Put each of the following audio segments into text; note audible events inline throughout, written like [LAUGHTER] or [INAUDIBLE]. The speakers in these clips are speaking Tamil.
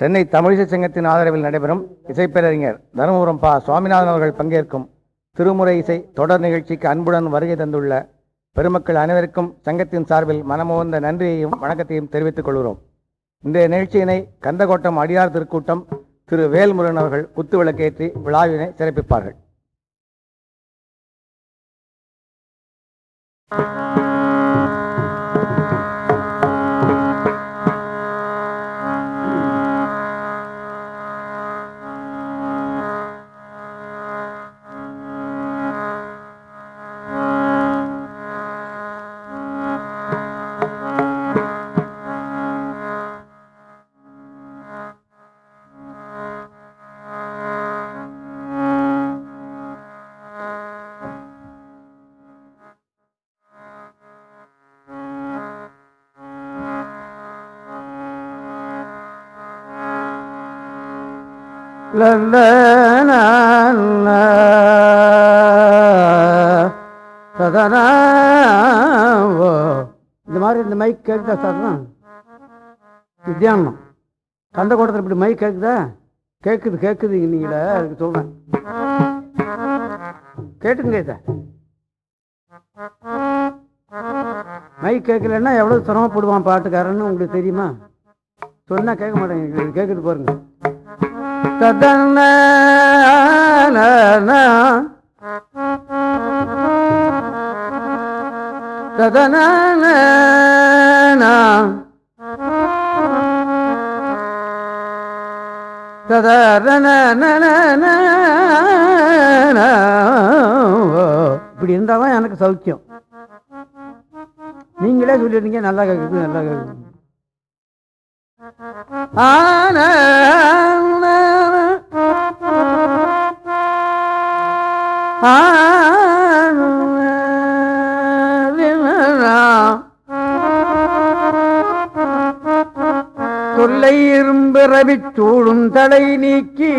சென்னை தமிழிசை சங்கத்தின் ஆதரவில் நடைபெறும் இசைப்பேரறிஞர் தருமபுரம் பா. சுவாமிநாதன் அவர்கள் பங்கேற்கும் திருமுறை இசை தொடர் நிகழ்ச்சிக்கு அன்புடன் வருகை தந்துள்ள பெருமக்கள் அனைவருக்கும் சங்கத்தின் சார்பில் மனமுகந்த நன்றியையும் வணக்கத்தையும் தெரிவித்துக் கொள்கிறோம். இந்த நிகழ்ச்சியினை கந்தகோட்டம் அடியார் திருக்கூட்டம் திரு. வேல்முருகன் அவர்கள் குத்து விளக்கேற்றி விழாவினை சிறப்பிப்பார்கள். இந்த மாதிரி இந்த மைக் கேட்குதா சார் வித்தியானம் கந்த கூட்டத்தில் இப்படி மைக் கேட்குதா கேட்குது கேட்குது நீங்கள அதுக்கு சொல்கிறேன் கேட்டுங்க இதை மைக் கேட்கலன்னா எவ்வளோ சிரமப்படுவான் பாட்டுக்காரன்னு உங்களுக்கு தெரியுமா சொன்னால் கேட்க மாட்டேங்க கேட்குது பாருங்கள் ததன ததன இப்படி இருந்தாதான் எனக்கு சௌக்கியம். நீங்களே சொல்லிருந்தீங்க நல்லா கேக்குது நல்லா கேக்குது. ஆன தொல்லை இரும்பிறவி சூடும் தடை நீக்கி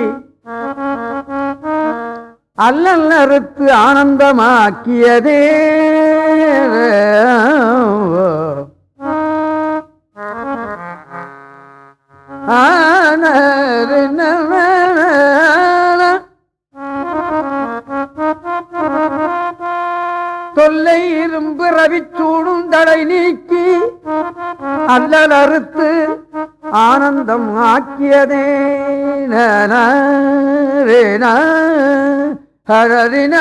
அல்லல் அறுத்து ஆனந்தமாக்கியதே ஆன தொல்லை இரும்பு ரவிச்சூடும் தடை நீக்கி அல்லல் அறுத்து ஆனந்தம் ஆக்கியதே. ஹரதின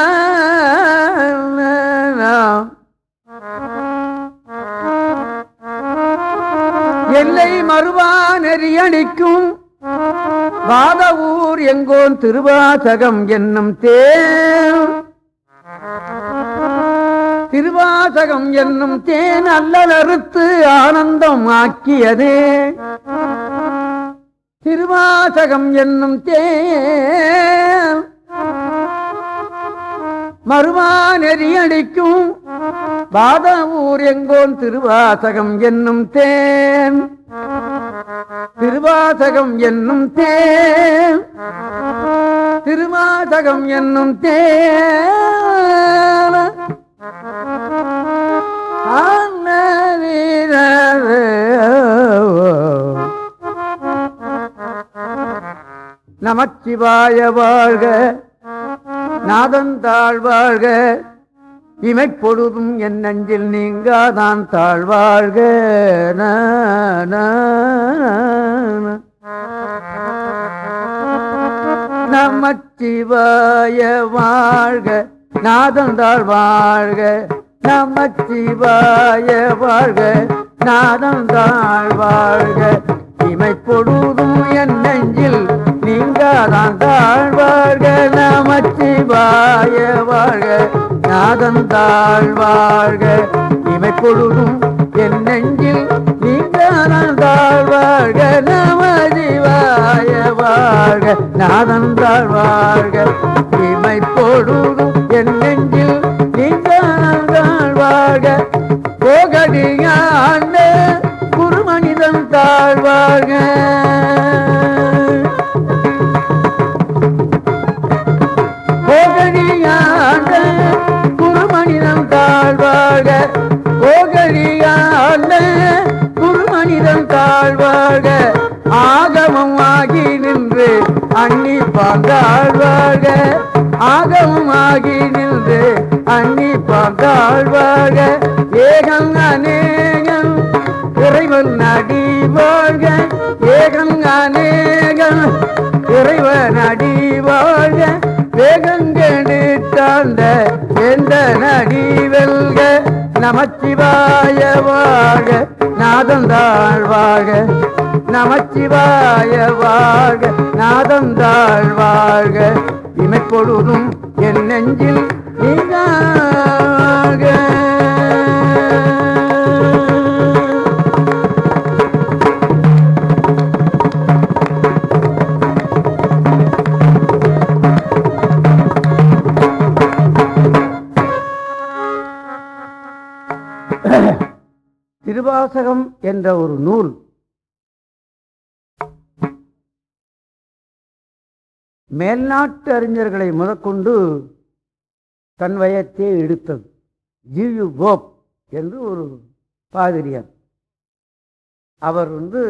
எல்லை மறுவா நெறியடிக்கும் வாத ஊர் எங்கோன் திருவாசகம் என்னும் தேர் திருவாசகம் என்னும் தேன் அல்லலறுத்து ஆனந்தம் ஆக்கியதே. திருவாசகம் என்னும் தேன் மறுவா நெறியடிக்கும் பாத ஊர் எங்கோன் திருவாசகம் என்னும் தேன். திருவாசகம் என்னும் தேன் திருவாசகம் என்னும் தேன். நமச்சிவாய வாழ்க. நாதந்தாள் வாழ்க. இமைப்பொழுதும் என் நஞ்சில் நீங்காதான் தாழ்வாழ்க நமச்சிவாய வாழ்க. நாதந்தாள் வாழ்க நமச்சிவாய வாழ்க. நாதந்தாள் வாழ்க இமை இமைப்பொழுதும் என் நெஞ்சில் நீங்காதான் தாழ்வாழ்க நமச்சிவாய வாழ்க. நாதந்தாள் வாழ்க இமை பொழுதும் என் நெஞ்சில் நீங்க நீங்காதான் தாழ்வாழ்க நமசிவாய வாழ்க. நாதந்தாள் வாழ்க இமைப்பொழுதும் என் நெஞ்சில் நீங்காதான் வாழ்க போகடியாண்ட குருமனிதன் தாழ்வாழ்க போகடியாண்ட குருமனிதன் தாழ்வாழ்க போகடி குருமனிதன் தாழ்வாழ்க ஆகமம் பாந்தாள் வாழ்க ஆகமாகி நின்று அண்ணி பாந்தாள் ஏகம் அநேகம் இறைவன் அடி வாழ்க. ஏகம் அநேகம் இறைவன் அடி வாழ்க. வேகங்கெடுத்தாண்ட எந்த நடி வெல்க. நமச்சிவாய வாழ்க. நாதந்தாள் வாழ்க நமச்சிவாய வாழ்க நாதந்தாள் வாழ்க இமைப்பொழுதும் என் நெஞ்சில் நீங்காக திருவாசகம் என்ற ஒரு நூல். மேல்நாட்டு அறிஞர்களை முதற்கொண்டு தன் வயத்தே எடுத்தது. ஜியு கோப் என்று ஒரு பாதிரியார். அவர் வந்து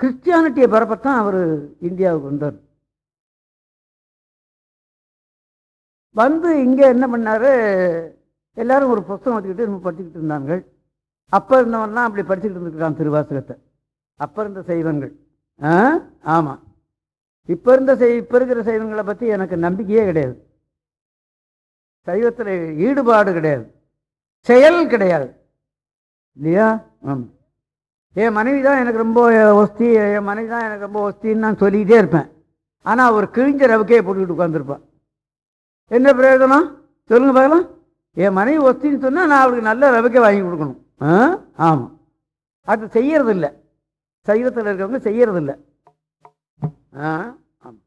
கிறிஸ்டியானிட்டியை பரப்பத்தான் அவர் இந்தியாவுக்கு வந்தார். வந்து இங்கே என்ன பண்ணார்? எல்லாரும் ஒரு புஸ்தகம் வச்சுக்கிட்டு நம்ம படிச்சுக்கிட்டு இருந்தாங்க அப்போ இருந்தவன்லாம் அப்படி படிச்சுக்கிட்டு இருந்துருக்கான் திருவாசகத்தை. அப்போ இருந்த சைவங்கள். ஆ? ஆமாம் இப்போ இருந்த செய் இப்போ இருக்கிற சைவங்களை பற்றி எனக்கு நம்பிக்கையே கிடையாது. சைவத்தில் ஈடுபாடு கிடையாது. செயல் கிடையாது. இல்லையா? ஆமாம் என் மனைவி தான் எனக்கு ரொம்ப ஒஸ்தி என் மனைவி தான் எனக்கு ரொம்ப ஒஸ்தின்னு நான் சொல்லிக்கிட்டே இருப்பேன். ஆனால் அவர் கிழிஞ்ச ரவுக்கே போட்டுக்கிட்டு உட்காந்துருப்பான் என்ன பிரயோஜனம்? சொல்லுங்க பார்க்கலாம். என் மனைவி ஒத்தின்னு சொன்னால் நான் அவளுக்கு நல்ல ரவிக்கை வாங்கி கொடுக்கணும். ஆ? ஆமாம் அது செய்யறதில்ல. சைவத்தில் இருக்கிறவங்க செய்யறதில்ல. ஆ? ஆமாம்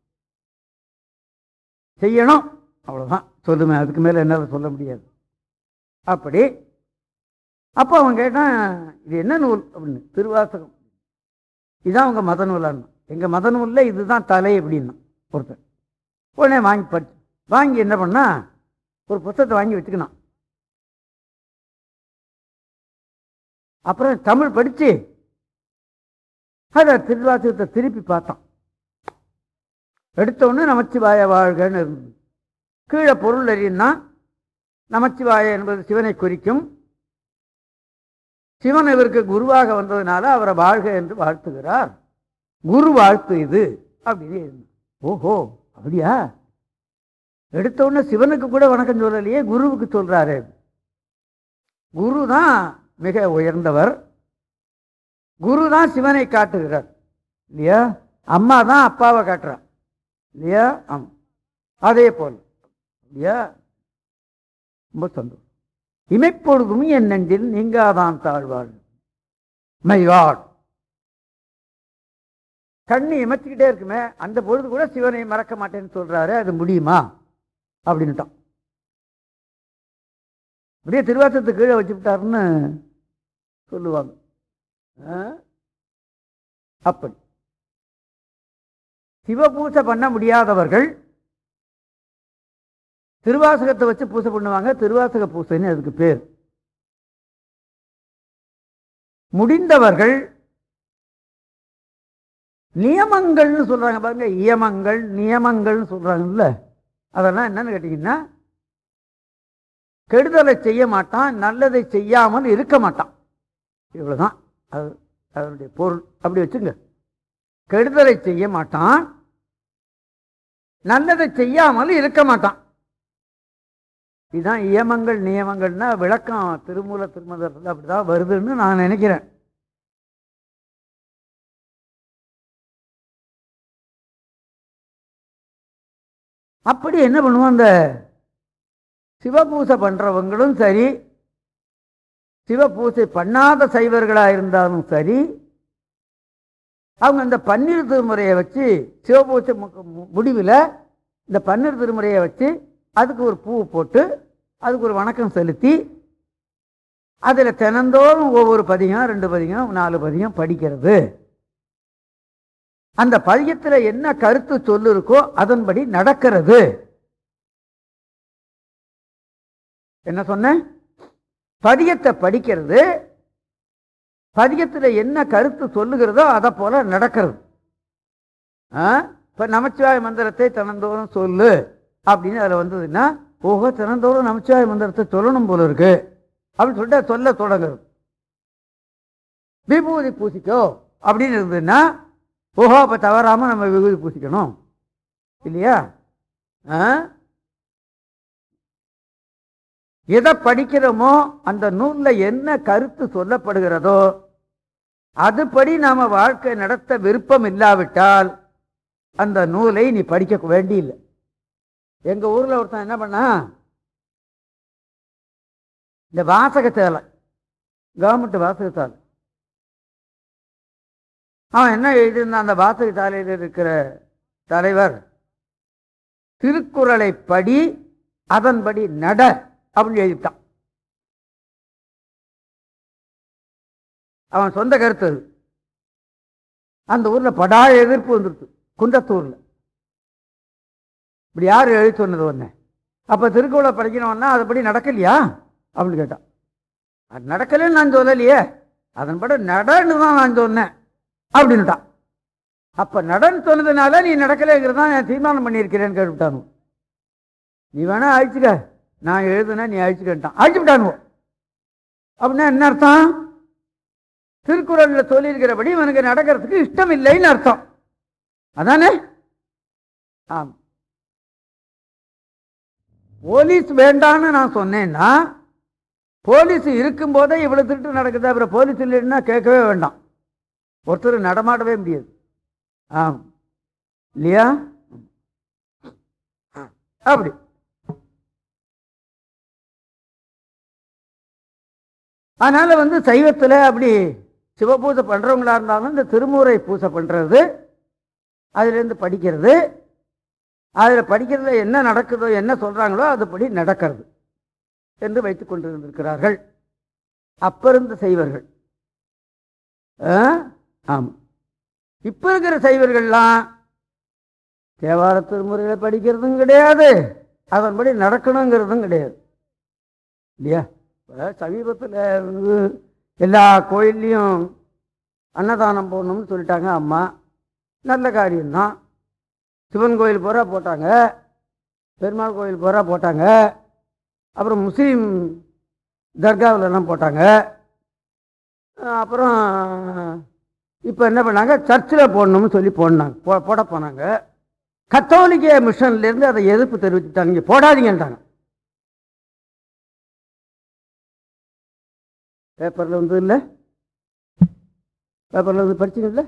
செய்யணும். அவ்வளோதான் சொல்லுமே அதுக்கு மேலே என்னால் சொல்ல முடியாது. அப்படி. அப்போ அவன் கேட்டான் இது என்ன நூல்? அப்படின்னு. திருவாசகம். இதுதான் உங்கள் மத நூலான்னு எங்கள் மத நூலில் இதுதான் தலை அப்படின்னா ஒருத்தர் உடனே வாங்கி படிச்சு வாங்கி என்ன பண்ணா ஒரு புத்தகத்தை வாங்கி வச்சுக்கணும். அப்புறம் தமிழ் படிச்சு அதை திருவாசகத்தை திருப்பி பார்த்தோம் எடுத்த நமச்சிவாய வாழ்கன்னு இருந்தது கீழே பொருள் அறியுன்னா நமச்சிவாய என்பது சிவனை குறிக்கும். சிவன் இவருக்கு குருவாக வந்ததுனால அவரை வாழ்க என்று வாழ்த்துகிறார். குரு வாழ்த்து இது அப்படின்னு ஓஹோ அப்படியா? எடுத்தோடனே சிவனுக்கு கூட வணக்கம் சொல்லலையே குருவுக்கு சொல்கிறாரு குரு தான் மிக உயர்ந்தவர். குரு தான் சிவனை காட்டுகிறார். இல்லையா? அம்மா தான் அப்பாவை காட்டுறான். இல்லையா? ஆம். அதே போல். இல்லையா? ரொம்ப சந்தோஷம். இமைப்பொழுதும் என் நெஞ்சில் நீங்காதான் தாழ்வாள். மை காட் கண்ணு இமைச்சிக்கிட்டே இருக்குமே அந்த பொழுது கூட சிவனை மறக்க மாட்டேன்னு சொல்கிறாரு அது முடியுமா? அப்படின்ட்டான் அப்படியே திருவாசத்தை கீழே வச்சுக்கிட்டாருன்னு சொல்லுவாங்க. ஆ? அப்படி. சிவபூசை பண்ண முடியாதவர்கள் திருவாசகத்தை வச்சு பூசை பண்ணுவாங்க. திருவாசக பூசைன்னு அதுக்கு பேர். முடிந்தவர்கள் நியமங்கள்னு சொல்றாங்க பாருங்க. இயமங்கள் நியமங்கள்னு சொல்றாங்கல்ல. அதெல்லாம் என்னன்னு கேட்டீங்கன்னா கெடுதலை செய்ய மாட்டான் நல்லதை செய்யாமல் இருக்க மாட்டான். இவ்வளவுதான். அது அதனுடைய பொருள். அப்படி வச்சுங்க. கெடுதலை செய்ய மாட்டான் நல்லதை செய்யாமல் இருக்க மாட்டான். இதுதான் இயமங்கள் நியமங்கள்னா விளக்கம் திருமூல திருமதத்தில் அப்படிதான் வருதுன்னு நான் நினைக்கிறேன். அப்படி என்ன பண்ணுவோம்? அந்த சிவபூசை பண்ணுறவங்களும் சரி சிவபூசை பண்ணாத சைவர்களாக இருந்தாலும் சரி அவங்க இந்த பன்னீர் திருமுறையை வச்சு சிவபூசை முடிவில் இந்த பன்னீர் திருமுறையை வச்சு அதுக்கு ஒரு பூ போட்டு அதுக்கு ஒரு வணக்கம் செலுத்தி அதில் தினந்தோறும் ஒவ்வொரு பதிகம் ரெண்டு பதிகம் நாலு பதிகம் படிக்கிறது. அந்த பதியத்தில் என்ன கருத்து சொல்லு இருக்கோ அதன்படி நடக்கிறது. என்ன சொன்னேன் பதியத்தை படிக்கிறது. பதியத்தில் என்ன கருத்து சொல்லுகிறதோ அதை போல நடக்கிறது. ஆ? நமச்சிவாய மந்திரத்தை தினந்தோறும் சொல்லு. அப்படின்னு அதில் வந்ததுன்னா ஓஹோ தினந்தோறும் நமச்சிவாய மந்திரத்தை சொல்லணும் போல இருக்கு. அப்படின்னு சொல்லிட்டு சொல்ல தொடங்குறது. விபூதி பூசிக்கோ அப்படின்னு இருந்ததுன்னா ஓஹோ அப்போ தவறாமல் நம்ம விபூதி பூசிக்கணும். இல்லையா? ஆ? எதை படிக்கிறோமோ அந்த நூலில் என்ன கருத்து சொல்லப்படுகிறதோ அதுபடி நாம் வாழ்க்கை நடத்த விருப்பம் இல்லாவிட்டால் அந்த நூலை நீ படிக்க வேண்டியில்லை. எங்கள் ஊரில் ஒருத்தன் என்ன பண்ணா இந்த வாசகத்தால கவர்மெண்ட் வாசகத்தால் அவன் என்ன எழுதியிருந்தான்? அந்த வாசகத்தாலையில் இருக்கிற தலைவர் திருக்குறளை படி அதன்படி நட அப்படின்னு எழுதிட்டான் அவன் சொந்த கருத்து அது. அந்த ஊரில் படா எதிர்ப்பு வந்துருச்சு குன்றத்தூர்ல இப்படி யார் எழுதி சொன்னது ஒன்று அப்போ திருக்குறளை படிக்கணும்னா அதுபடி நடக்கலையா? அப்படின்னு கேட்டான். அது நடக்கலன்னு நான் சொல்லலையே. அதன்படி நடன்னு தான் நான் சொன்னேன். அப்படின்ட்டான் அப்ப நடன் சொன்னதுனால நீ நடக்கலைங்கிறது தான் நான் தீர்மானம் பண்ணியிருக்கிறேன்னு கேட்டுவிட்டானு நீ வேணா அழிச்சுக்க. நான் எழுதுனா நீ அழிச்சுக்கிட்டான் அழிச்சு விட்டானுவோ அப்படின்னா என்ன அர்த்தம்? திருக்குறளில் சொல்லியிருக்கிறபடி இவனுக்கு நடக்கிறதுக்கு இஷ்டம் இல்லைன்னு அர்த்தம். அதானே? ஆம். போலீஸ் வேண்டான்னு நான் சொன்னேன்னா போலீஸ் இருக்கும்போதே இவ்வளோ திருட்டு நடக்குது அப்புறம் போலீஸ் இல்லைன்னா கேட்கவே வேண்டாம். ஒருத்தர் நடமாடவே முடியாது. ஆம். இல்லையா? அப்படி. அதனால வந்து சைவத்தில் அப்படி சிவபூஜை பண்ணுறவங்களா இருந்தாலும் இந்த திருமுறை பூஜை பண்ணுறது அதுலேருந்து படிக்கிறது அதில் படிக்கிறதுல என்ன நடக்குதோ என்ன சொல்கிறாங்களோ அதுபடி நடக்கிறது என்று வைத்து கொண்டிருந்திருக்கிறார்கள். அப்பருந்து இருந்த ஆமாம் இப்போ இருக்கிற சைவர்கள்லாம் தேவார திருமுறைகளை படிக்கிறதும் கிடையாது. அதன்படி நடக்கணுங்கிறதும் கிடையாது. இல்லையா? இப்போ சமீபத்தில் வந்து எல்லா கோயில்லையும் அன்னதானம் போடணும்னு சொல்லிட்டாங்க அம்மா. நல்ல காரியம்தான். சிவன் கோயில் போகிறா போட்டாங்க. பெருமாள் கோயில் போகிறா போட்டாங்க. அப்புறம் முஸ்லீம் தர்காவிலலாம் போட்டாங்க. அப்புறம் இப்போ என்ன பண்ணாங்க? சர்ச்சில் போடணும்னு சொல்லி போடனாங்க. போ போட போனாங்க. கத்தோலிக்க மிஷன்லேருந்து அதை எதிர்ப்பு தெரிவிச்சுட்டாங்க போடாதீங்கன்றாங்க பேப்பரில் வந்து இல்லை? பேப்பரில் வந்து படிச்சீங்கல்ல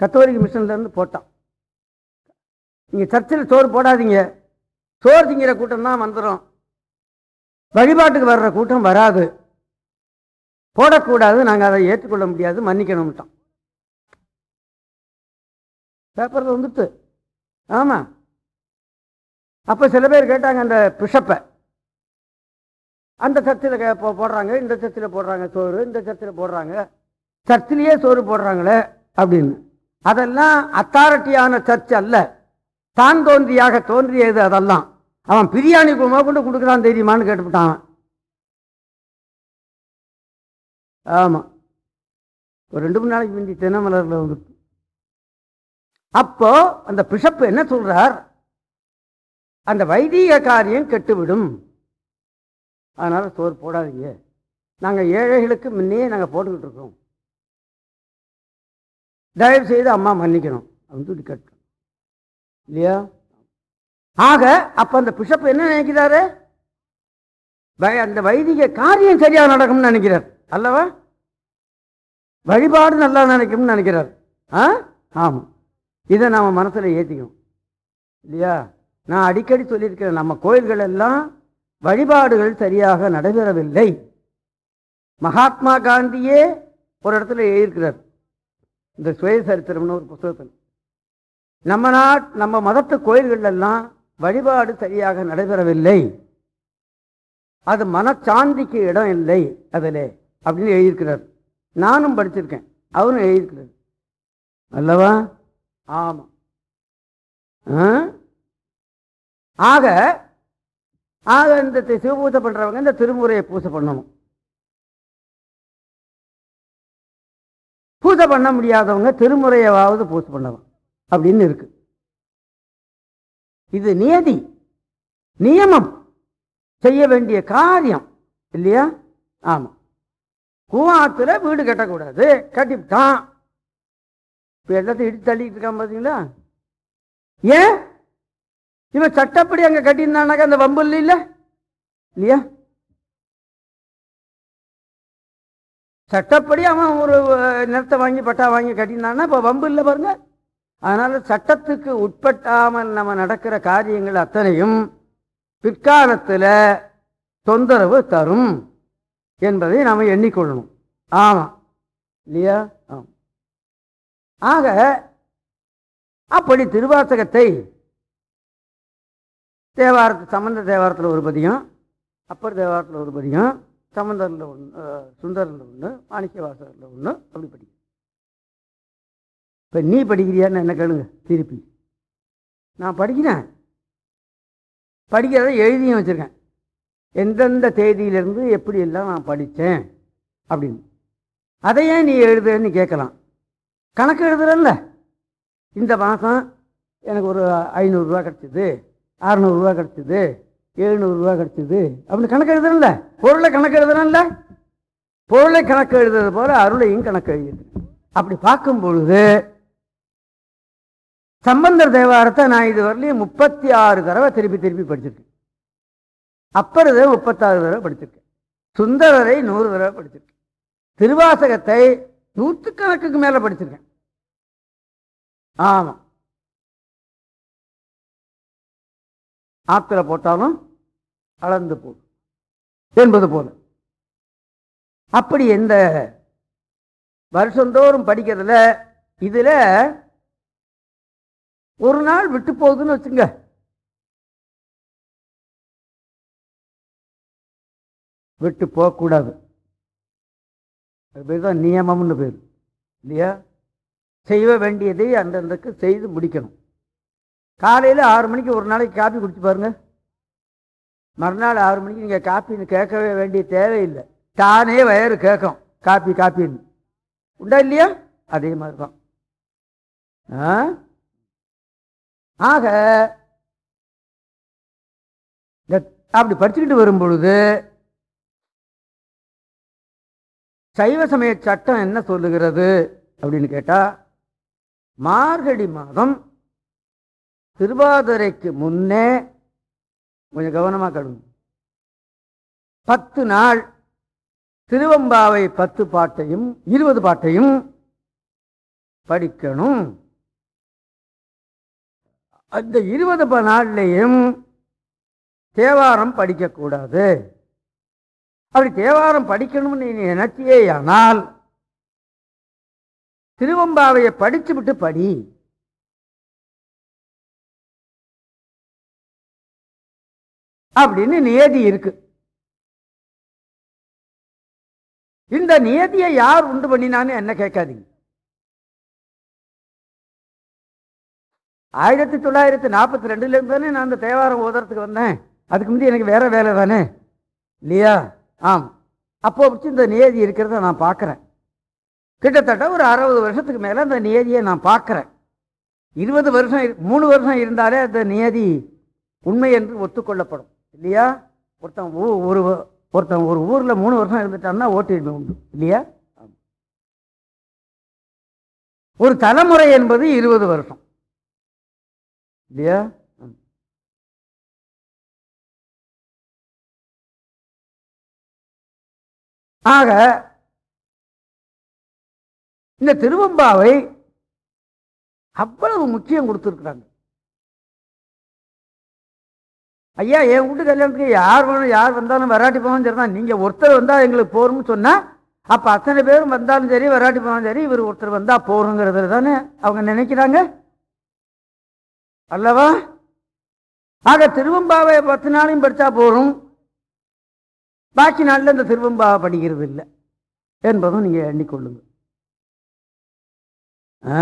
கத்தோலிக்க மிஷன்லேருந்து போட்டான். நீங்கள் சர்ச்சில் சோறு போடாதீங்க. சோறு திங்கிற கூட்டம் தான் வந்துடும் வழிபாட்டுக்கு வர்ற கூட்டம் வராது. போடக்கூடாது நாங்கள் அதை ஏற்றுக்கொள்ள முடியாது மன்னிக்கணும்ட்டான். பேப்பரில் வந்துட்டு ஆமாம் அப்போ சில பேர் கேட்டாங்க அந்த பிஷப்பை. அந்த சர்ச்சில் கே- போ- போடுறாங்க இந்த சர்ச்சில் போடுறாங்க சோறு இந்த சர்ச்சில் போடுறாங்க. சர்ச்சிலேயே சோறு போடுறாங்களே அப்படின்னு. அதெல்லாம் அத்தாரிட்டியான சர்ச் அல்ல. தான் தோன்றியாக தோன்றியது அதெல்லாம். அவன் பிரியாணி குமா கொண்டு கொடுக்குறான் தெரியுமான்னு கேட்டுவிட்டான் ஆமாம் ஒரு ரெண்டு மூணு நாளைக்கு முந்தி தினமலரில் வந்து அப்போ அந்த பிஷப்பு என்ன சொல்றார்? அந்த வைதிக காரியம் கெட்டுவிடும். அதனால் சோறு போடாதீங்க. நாங்கள் ஏழைகளுக்கு முன்னே நாங்கள் போட்டுக்கிட்டு இருக்கோம். தயவு செய்து அம்மா மன்னிக்கணும். அப்படின்னு சொல்லி கேட்டோம் இல்லையா? ஆக அப்போ அந்த பிஷப் என்ன நினைக்கிறாரு? அந்த வைதிக காரியம் சரியாக நடக்கும்னு நினைக்கிறார். அல்லவா? வழிபாடு நல்லா நினைக்கும்னு நினைக்கிறார். ஆ? ஆமாம் இதை நாம் மனசில் ஏற்றிக்கணும் இல்லையா? நான் அடிக்கடி சொல்லியிருக்கிறேன் நம்ம கோயில்கள் எல்லாம் வழிபாடுகள் சரியாக நடைபெறவில்லை. மகாத்மா காந்தியே ஒரு இடத்துல எழுதியிருக்கிறார். இந்த சுயசரித்திரம்னு ஒரு புத்தகத்தில். நம்ம நாட் நம்ம மதத்து கோயில்களெல்லாம் வழிபாடு சரியாக நடைபெறவில்லை. அது மனச்சாந்திக்கு இடம் இல்லை அதில். அப்படின்னு எழுதியிருக்கிறார். நானும் படிச்சிருக்கேன். அவரும் எழுதியிருக்கிறார். அல்லவா? ஆமாம் ஆ? ஆக ஆக இந்த சிவபூசை பண்ணுறவங்க இந்த திருமுறையை பூஜை பண்ணணும். பூஜை பண்ண முடியாதவங்க திருமுறையாவது பூஜை பண்ணலாம் அப்படின்னு இருக்கு. இது நியதி நியமம் செய்ய வேண்டிய காரியம் இல்லையா? ஆமாம் கூவாத்துல வீடு கட்டக்கூடாது. கட்டிவிட்டான் இப்ப எல்லாத்தையும் இடித்து தள்ளிட்டு இருக்கான் பாத்தீங்களா? ஏன்? இவன் சட்டப்படி அங்க கட்டியிருந்தானாக்கா அந்த வம்பு இல்லை இல்ல? இல்லையா? சட்டப்படி அவன் ஒரு அஹ், நிலத்தை வாங்கி பட்டா வாங்கி கட்டினான்னா இப்போ வம்பு இல்லை பாருங்க. அதனால சட்டத்துக்கு உட்பட்டாமல் நம்ம நடக்கிற காரியங்கள் அத்தனையும் பிற்காலத்தில் தொந்தரவு தரும். என்பதை நாம் எண்ணிக்கொள்ளணும். ஆமாம் இல்லையா? ஆம். ஆக அப்படி திருவாசகத்தை தேவாரத்து சம்பந்த தேவாரத்தில் ஒரு பதியம் அப்பர் தேவாரத்தில் ஒரு பதியம் சம்பந்தரில் ஒன்று சுந்தரில் ஒன்று மாணிக்க வாசகரில் ஒன்று அப்படி படிக்கும் இப்போ நீ படிக்கிறியான்னு என்ன கேளுங்க திருப்பி. நான் படிக்கிறேன். படிக்கிறத எழுதியும் வச்சுருக்கேன். எந்தெந்த தேதியிலிருந்து எப்படி எல்லாம் நான் படித்தேன் அப்படின்னு. அதை ஏன் நீ எழுதுன்னு கேட்கலாம். கணக்கு எழுதுறல்ல. இந்த மாதம் எனக்கு ஒரு ஐநூறுரூவா கிடச்சிது அறநூறுரூவா கிடச்சிது எழுநூறுரூவா கிடச்சிது அப்படின்னு கணக்கு எழுதுறல்ல. பொருளை கணக்கு எழுதுறல்ல. பொருளை கணக்கு எழுதுறது போல அருளையும் கணக்கு எழுதிது அப்படி பார்க்கும் பொழுது சம்பந்தர் தேவாரத்தை நான் இது முப்பத்தி ஆறு தடவை திருப்பி திருப்பி படிச்சிருக்கேன். அப்பரதை முப்பத்தாறு தடவை படிச்சிருக்கேன். சுந்தரரை நூறு தடவை படிச்சிருக்கேன். திருவாசகத்தை நூற்றுக்கணக்குக்கு மேலே படிச்சிருக்கேன். ஆமாம் ஆத்துல போட்டாலும் அளந்து போடும் என்பது போல. அப்படி எந்த வருஷந்தோறும் படிக்கிறதுல இதில் ஒரு நாள் விட்டு போகுதுன்னு வச்சுங்க விட்டு போகக்கூடாது. அது பேர் தான் நியமம்னு பேர். இல்லையா? செய்ய வேண்டியதை அந்தந்தக்கு செய்து முடிக்கணும். காலையில் ஆறு மணிக்கு ஒரு நாளைக்கு காப்பி குடிச்சு பாருங்க. மறுநாள் ஆறு மணிக்கு நீங்கள் காப்பின்னு கேட்கவே வேண்டிய தேவையில்லை. தானே வயறு கேட்கும். காப்பி காப்பின்னு. உண்டா இல்லையா? அதே மாதிரி தான் ஆ? ஆக இந்த- அப்படி படிச்சுக்கிட்டு வரும் பொழுது சைவ சமய சட்டம் என்ன சொல்லுகிறது அப்படின்னு கேட்டா மார்கழி மாதம் திருவாதிரைக்கு முன்னே கொஞ்சம் கவனமாக கடும் பத்து நாள் திருவம்பாவை பத்து பாட்டையும் இருபது பாட்டையும் படிக்கணும். அந்த இருபது ப- நாள்லையும் தேவாரம் படிக்கக்கூடாது. அப்படி தேவாரம் படிக்கணும்னு நீ நினைச்சியே ஆனால் திருவம்பாவையை படிச்சு விட்டு படி. அப்படின்னு நியதி இருக்கு. இந்த நியதியை யார் உண்டு பண்ணினான்னு என்ன கேட்காதீங்க. ஆயிரத்தி தொள்ளாயிரத்தி நாற்பத்தி ரெண்டுல இருந்து தானே நான் அந்த தேவாரம் ஓதுறதுக்கு வந்தேன். அதுக்கு முந்தைய எனக்கு வேற வேலை தானே. இல்லையா? ஆம். அப்போ வச்சு இந்த நியதி இருக்கிறத நான் பார்க்குறேன். கிட்டத்தட்ட ஒரு அறுபது வருஷத்துக்கு மேலே அந்த நியதியை நான் பார்க்குறேன். இருபது வருஷம் இரு- மூணு வருஷம் இருந்தாலே அந்த நியதி உண்மை என்று ஒத்துக்கொள்ளப்படும். இல்லையா? ஒருத்தன் ஊ- ஒரு ஒருத்தன் ஒரு ஊரில் மூணு வருஷம் இருந்துட்டான்னா ஓட்டுரிமை உண்டு. இல்லையா? ஒரு தலைமுறை என்பது இருபது வருஷம். இல்லையா? ஆக இந்த திருவம்பாவை அவ்வளவு முக்கியம் கொடுத்துருக்குறாங்க. ஐயா என் வீட்டு கல்யாணத்துக்கு யார் வேணும் யார் வந்தாலும் வராட்டி போனாலும் சரி தான் நீங்கள் ஒருத்தர் வந்தால் எங்களுக்கு போகணும்னு சொன்னால் அப்போ அத்தனை பேரும் வந்தாலும் சரி வராட்டி போனாலும் சரி இவர் ஒருத்தர் வந்தால் போகணுங்கிறது தானே அவங்க நினைக்கிறாங்க? அல்லவா? ஆக திருவம்பாவை பத்து நாளையும் படித்தா போதும். பாக்கி நாளில் இந்த திருவம்பா படிக்கிறது இல்லை என்பதும் நீங்கள் எண்ணிக்கொள்ளுங்க. ஆ?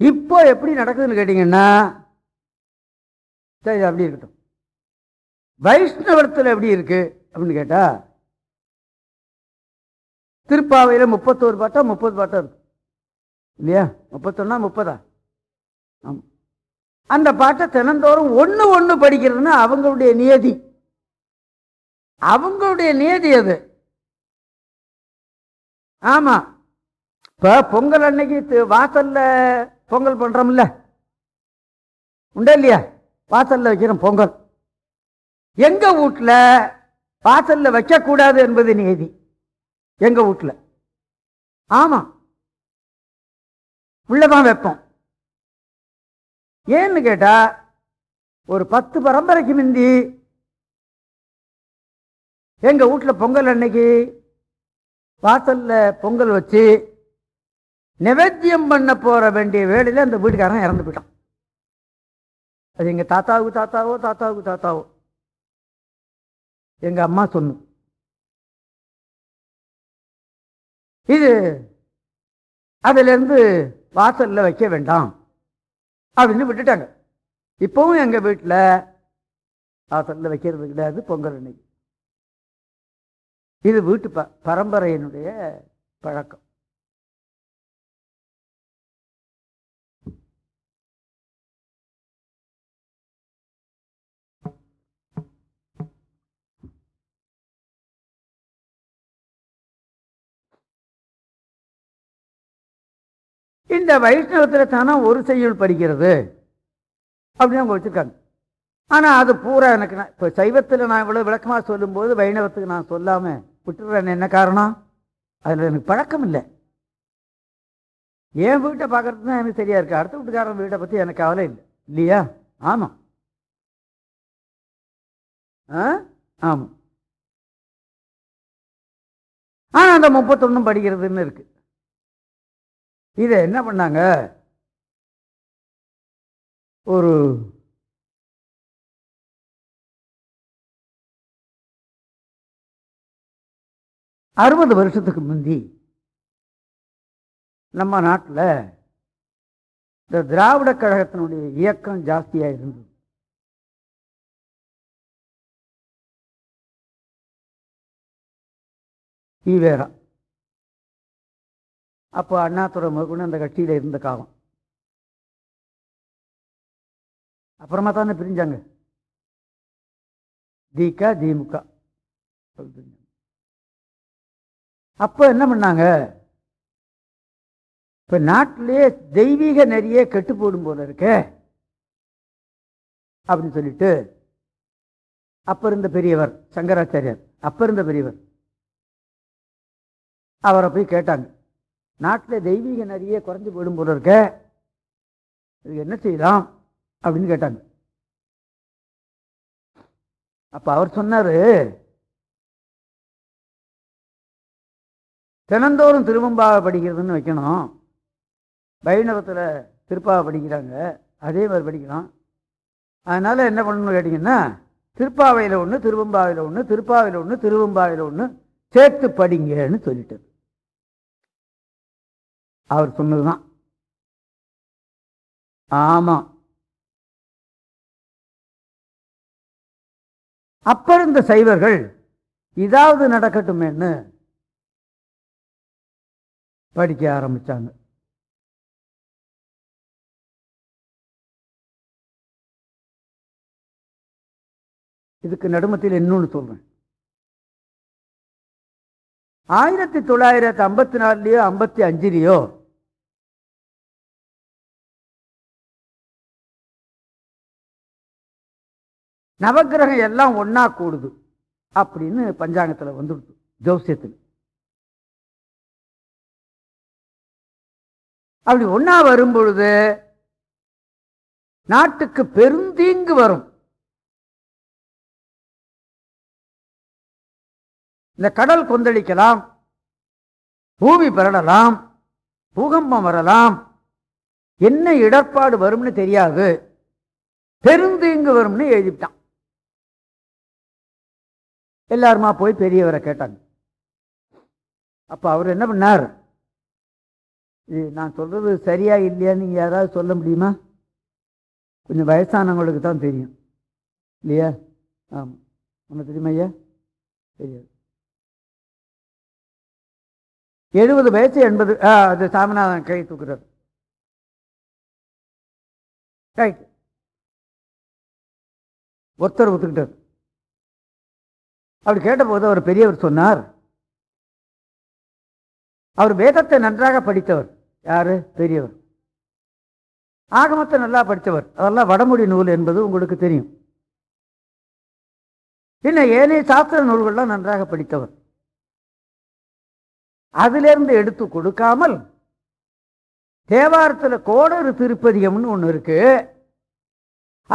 இப்போ எப்படி நடக்குதுன்னு கேட்டிங்கன்னா சரி அப்படி இருக்கட்டும். வைஷ்ணவத்தில் எப்படி இருக்கு அப்படின்னு கேட்டா திருப்பாவையில் முப்பத்தோரு பாட்டா முப்பது பாட்டா இருக்கும் இல்லையா? முப்பத்தொன்னா முப்பதா? ஆமாம் அந்த பாட்டை தினந்தோறும் ஒன்று ஒன்று படிக்கிறதுன்னா அவங்களுடைய நியதி. அவங்களுடைய நியதி அது. ஆமா. இப்போ பொங்கல் அன்னைக்கு வாசலில் வாசல்ல பொங்கல் பண்ணுறோம்ல உண்டா இல்லையா? வாசல்ல வைக்கிறோம் பொங்கல். எங்க வீட்டில் வாசல்ல வைக்கக்கூடாது என்பது நியதி. எங்க வீட்டில் ஆமா. உள்ளதான் வைப்போம். ஏன்னு கேட்டால் ஒரு பத்து பரம்பரைக்கு முந்தி எங்கள் வீட்டில் பொங்கல் அன்னைக்கு வாசலில் பொங்கல் வச்சு நிவேத்தியம் பண்ண போகிற வேண்டிய வேலையில் அந்த வீட்டுக்காரன் இறந்து போயிட்டான். அது எங்கள் தாத்தாவுக்கு தாத்தாவோ தாத்தாவுக்கு தாத்தாவோ. எங்கள் அம்மா சொன்னு. இது அதிலிருந்து வாசலில் வைக்க வேண்டாம். அப்படின்னு விட்டுட்டாங்க. இப்போவும் எங்கள் வீட்டில் வாசல்ல வைக்கிறது கிடையாது பொங்கல் அன்னைக்கு. இது வீட்டு ப பரம்பரையினுடைய பழக்கம். இந்த வைஷ்ணவத்தில் தானே ஒரு செய்யுள் படிக்கிறது? அப்படின்னு அவங்க வச்சுருக்காங்க. ஆனால் அது பூரா எனக்கு நான் இப்போ சைவத்தில் நான் இவ்வளோ விளக்கமாக சொல்லும்போது வைணவத்துக்கு நான் சொல்லாமல் விட்டுறேன் என்ன காரணம்? அதில் எனக்கு பழக்கம் இல்லை. என் வீட்டை பார்க்கறது தான் எனக்கு சரியாக இருக்குது அடுத்த வீட்டுக்காரன் வீட்டை பற்றி எனக்கு கவலை இல்லை. இல்லையா? ஆமாம் ஆ? ஆமாம் ஆனால் அந்த முப்பத்தொன்னும் படிக்கிறதுன்னு இருக்குது இதை என்ன பண்ணாங்க? ஒரு அறுபது வருஷத்துக்கு முந்தி நம்ம நாட்டில் இந்த திராவிட கழகத்தினுடைய இயக்கம் ஜாஸ்தியாக இருந்தது. ஈவேரா. அப்போ அண்ணாதுரை முதற்கொண்டு அந்த கட்சியில் இருந்த காலம். அப்புறமா தானே பிரிஞ்சாங்க. திக திமுக அப்போ என்ன பண்ணாங்க? இப்போ நாட்டிலே தெய்வீக நெறியே கெட்டு போடும் போல இருக்கே. அப்படின்னு சொல்லிட்டு அப்போ இருந்த பெரியவர் சங்கராச்சாரியார் அப்போ இருந்த பெரியவர் அவரை போய் கேட்டாங்க. நாட்டில் தெய்வீக நெறியே குறைஞ்சி போயிடும் போல இருக்க. இது என்ன செய்யலாம்? அப்படின்னு கேட்டாங்க. அப்போ அவர் சொன்னார் தினந்தோறும் திருவம்பாவை படிக்கிறதுன்னு வைக்கணும். வைணவத்தில் திருப்பாவை படிக்கிறாங்க. அதே மாதிரி படிக்கலாம். அதனால் என்ன பண்ணணும்னு கேட்டிங்கன்னா திருப்பாவையில் ஒன்று திருவம்பாவையில் ஒன்று திருப்பாவையில் ஒன்று திருவம்பாவையில் ஒன்று சேர்த்து படிங்கன்னு சொல்லிட்டு அவர் சொன்னதுதான். ஆமாம் அப்ப இருந்த சைவர்கள் இதாவது நடக்கட்டுமேன்னு படிக்க ஆரம்பிச்சாங்க. இதுக்கு நடுமத்தில் இன்னொன்று சொல்றேன். ஆயிரத்தி தொள்ளாயிரத்தி ஐம்பத்தி நாலுலையோ ஐம்பத்தி அஞ்சுலேயோ நவக்கிரகம் எல்லாம் ஒன்றா கூடுது அப்படின்னு பஞ்சாங்கத்தில் வந்துடுது ஜோசியத்தில். அப்படி ஒன்றா வரும்பொழுது நாட்டுக்கு பெருந்தீங்கு வரும். இந்த கடல் கொந்தளிக்கலாம் பூமி பரடலாம் பூகம்பம் வரலாம் என்ன இடர்பாடு வரும்னு தெரியாது பெருந்தீங்கு வரும்னு எழுதிட்டான் எல்லாருமா போய் பெரியவரை கேட்டாங்க. அப்போ அவர் என்ன பண்ணார்? இது நான் சொல்கிறது சரியா இல்லையான்னு நீங்கள் யாராவது சொல்ல முடியுமா? கொஞ்சம் வயசானவங்களுக்கு தான் தெரியும். இல்லையா? ஆமாம் உனக்கு தெரியுமா ஐயா? தெரியாது. எழுபது வயசு எண்பது ஆ, அது சாமிநாதன் கை தூக்குறார். ரைட் ஒருத்தர் ஒத்துக்கிட்டார். அப்படி கேட்டபோது அவர் பெரியவர் சொன்னார். அவர் வேதத்தை நன்றாக படித்தவர். யாரு? பெரியவர். ஆகமத்தை நல்லா படித்தவர். அதெல்லாம் வடமொழி நூல் என்பது உங்களுக்கு தெரியும். பின்ன ஏனைய சாஸ்திர நூல்கள்லாம் நன்றாக படித்தவர். அதிலிருந்து எடுத்து கொடுக்காமல் தேவாரத்தில் கோடரு திருப்பதிகம்னு ஒன்று இருக்கு.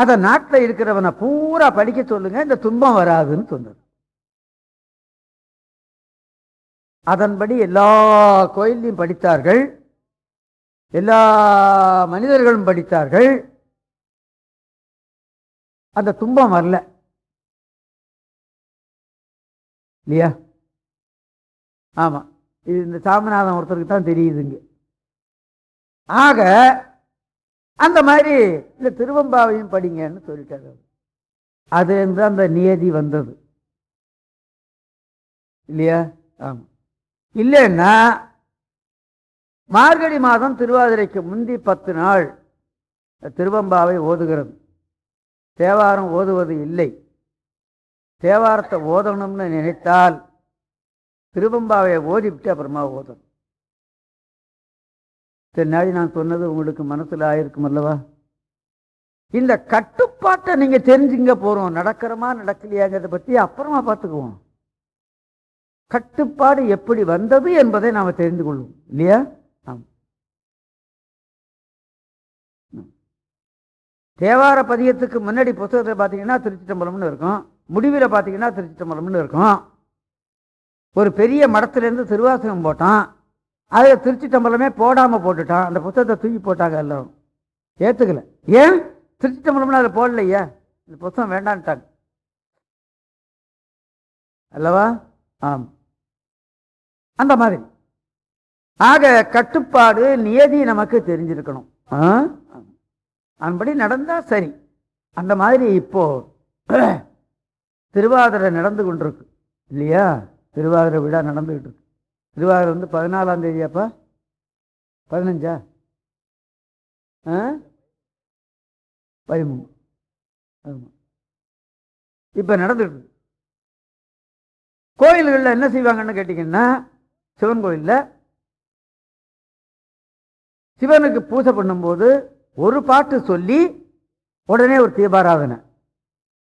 அதை நாட்டில் இருக்கிறவனை பூரா படிக்க சொல்லுங்க இந்த துன்பம் வராதுன்னு சொன்னது அதன்படி எல்லா கோயிலையும் படித்தார்கள். எல்லா மனிதர்களும் படித்தார்கள். அந்த துன்பம் வரல. இல்லையா? ஆமாம் இது இந்த சாமிநாதன் ஒருத்தருக்கு தான் தெரியுதுங்க ஆக அந்த மாதிரி இந்த திருவம்பாவையும் படிங்கன்னு சொல்லிட்டாரு அதுலேருந்து அந்த நியதி வந்தது. இல்லையா? ஆமாம் இல்லைன்னா மார்கழி மாதம் திருவாதிரைக்கு முந்தி பத்து நாள் திருவம்பாவை ஓதுகிறது. தேவாரம் ஓதுவது இல்லை. தேவாரத்தை ஓதணும்னு நினைத்தால் திருவம்பாவை ஓதிவிட்டு அப்புறமா ஓதணும். தென்னாடி நான் சொன்னது உங்களுக்கு மனசில் ஆயிருக்கும் அல்லவா? இந்த கட்டுப்பாட்டை நீங்கள் தெரிஞ்சுங்க போகிறோம் நடக்கிறோமா நடக்கலையாங்கிறத பற்றி அப்புறமா பார்த்துக்குவோம். கட்டுப்பாடு எப்படி வந்தது என்பதை நாம் தெரிந்து கொள்வோம். இல்லையா? ஆம். தேவார பதியத்துக்கு முன்னாடி புத்தகத்தில் பார்த்தீங்கன்னா திருச்சிட்டம்பலம்னு இருக்கும். முடிவில் பார்த்தீங்கன்னா திருச்சிட்டம்பலம்னு இருக்கும். ஒரு பெரிய மடத்திலேருந்து திருவாசகம் போட்டான். அதில் திருச்சிட்டம்பலமே போடாமல் போட்டுட்டான். அந்த புத்தகத்தை தூக்கி போட்டாங்க எல்லோரும். ஏற்றுக்கல ஏன்? திருச்சிட்டம்பலம்னு அதில் போடலையா. இந்த புத்தகம் வேண்டான்ட்டாங்க. அல்லவா? ஆம். அந்த மாதிரி. ஆக கட்டுப்பாடு நியதி நமக்கு தெரிஞ்சிருக்கணும். ஆ? அதன்படி நடந்தா சரி. அந்த மாதிரி இப்போ [CLEARS THROAT] திருவாதிரை நடந்து கொண்டிருக்கு. இல்லையா? திருவாதிரை விழா நடந்துகிட்டு இருக்கு. திருவாதிரை வந்து பதினாலாம் தேதியாப்பா? பதினஞ்சா? ஆ? பதிமூணு. ஆமாம் இப்போ நடந்துட்டு கோயில்களில் என்ன செய்வாங்கன்னு கேட்டிங்கன்னா சிவன் கோயிலில் சிவனுக்கு பூஜை பண்ணும்போது ஒரு பாட்டு சொல்லி உடனே ஒரு தீபாராதனை.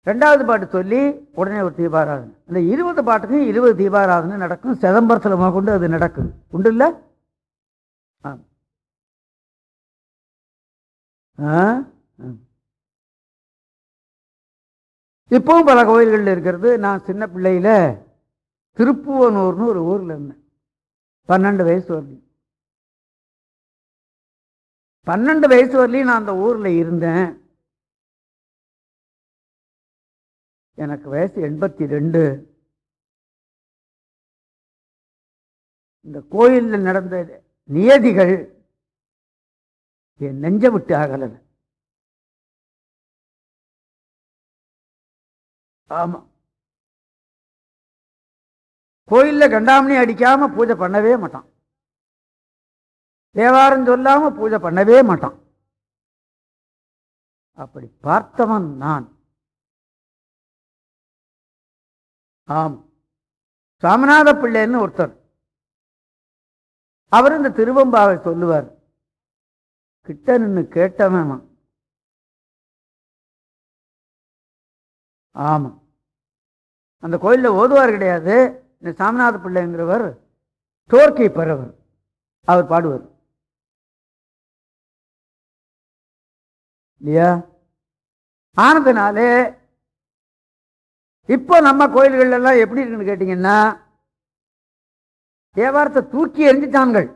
ரெண்டாவது பாட்டு சொல்லி உடனே ஒரு தீபாராதனை. இந்த இருபது பாட்டுக்கும் இருபது தீபாராதனை நடக்கும். சிதம்பரத்தில் கொண்டு அது நடக்குது. உண்டு இல்லை? ஆ. ஆ? ஆ. இப்பவும் பல கோயில்களில் இருக்கிறது. நான் சின்ன பிள்ளையில் திருப்புவனூர்னு ஒரு ஊரில் இருந்தேன். பன்னெண்டு வயசு வரலையும் பன்னெண்டு வயசு வரலையும் நான் அந்த ஊரில் இருந்தேன். எனக்கு வயசு எண்பத்தி ரெண்டு. இந்த கோயிலில் நடந்த நியதிகள் என் நெஞ்ச விட்டு ஆகலை ஆமாம் கோயிலில் கண்டாமணி அடிக்காமல் பூஜை பண்ணவே மாட்டான். தேவாரம் சொல்லாமல் பூஜை பண்ணவே மாட்டான். அப்படி பார்த்தவன் நான். ஆம். சாமிநாத பிள்ளைன்னு ஒருத்தர். அவர் இந்த திருவம்பாவை சொல்லுவார். கிட்ட நின்று கேட்டவன் ஆமாம். அந்த கோயிலில் ஓதுவார் கிடையாது. இந்த சாமிநாத பிள்ளைங்கிறவர் ஸ்டோர் கீப்பர் அவர் அவர் பாடுவார். இல்லையா? ஆனதுனாலே இப்போ நம்ம கோயில்கள்லாம் எப்படி இருக்குன்னு கேட்டீங்கன்னா தேவாரத்தை தூக்கி எரிஞ்சிட்டான்கள்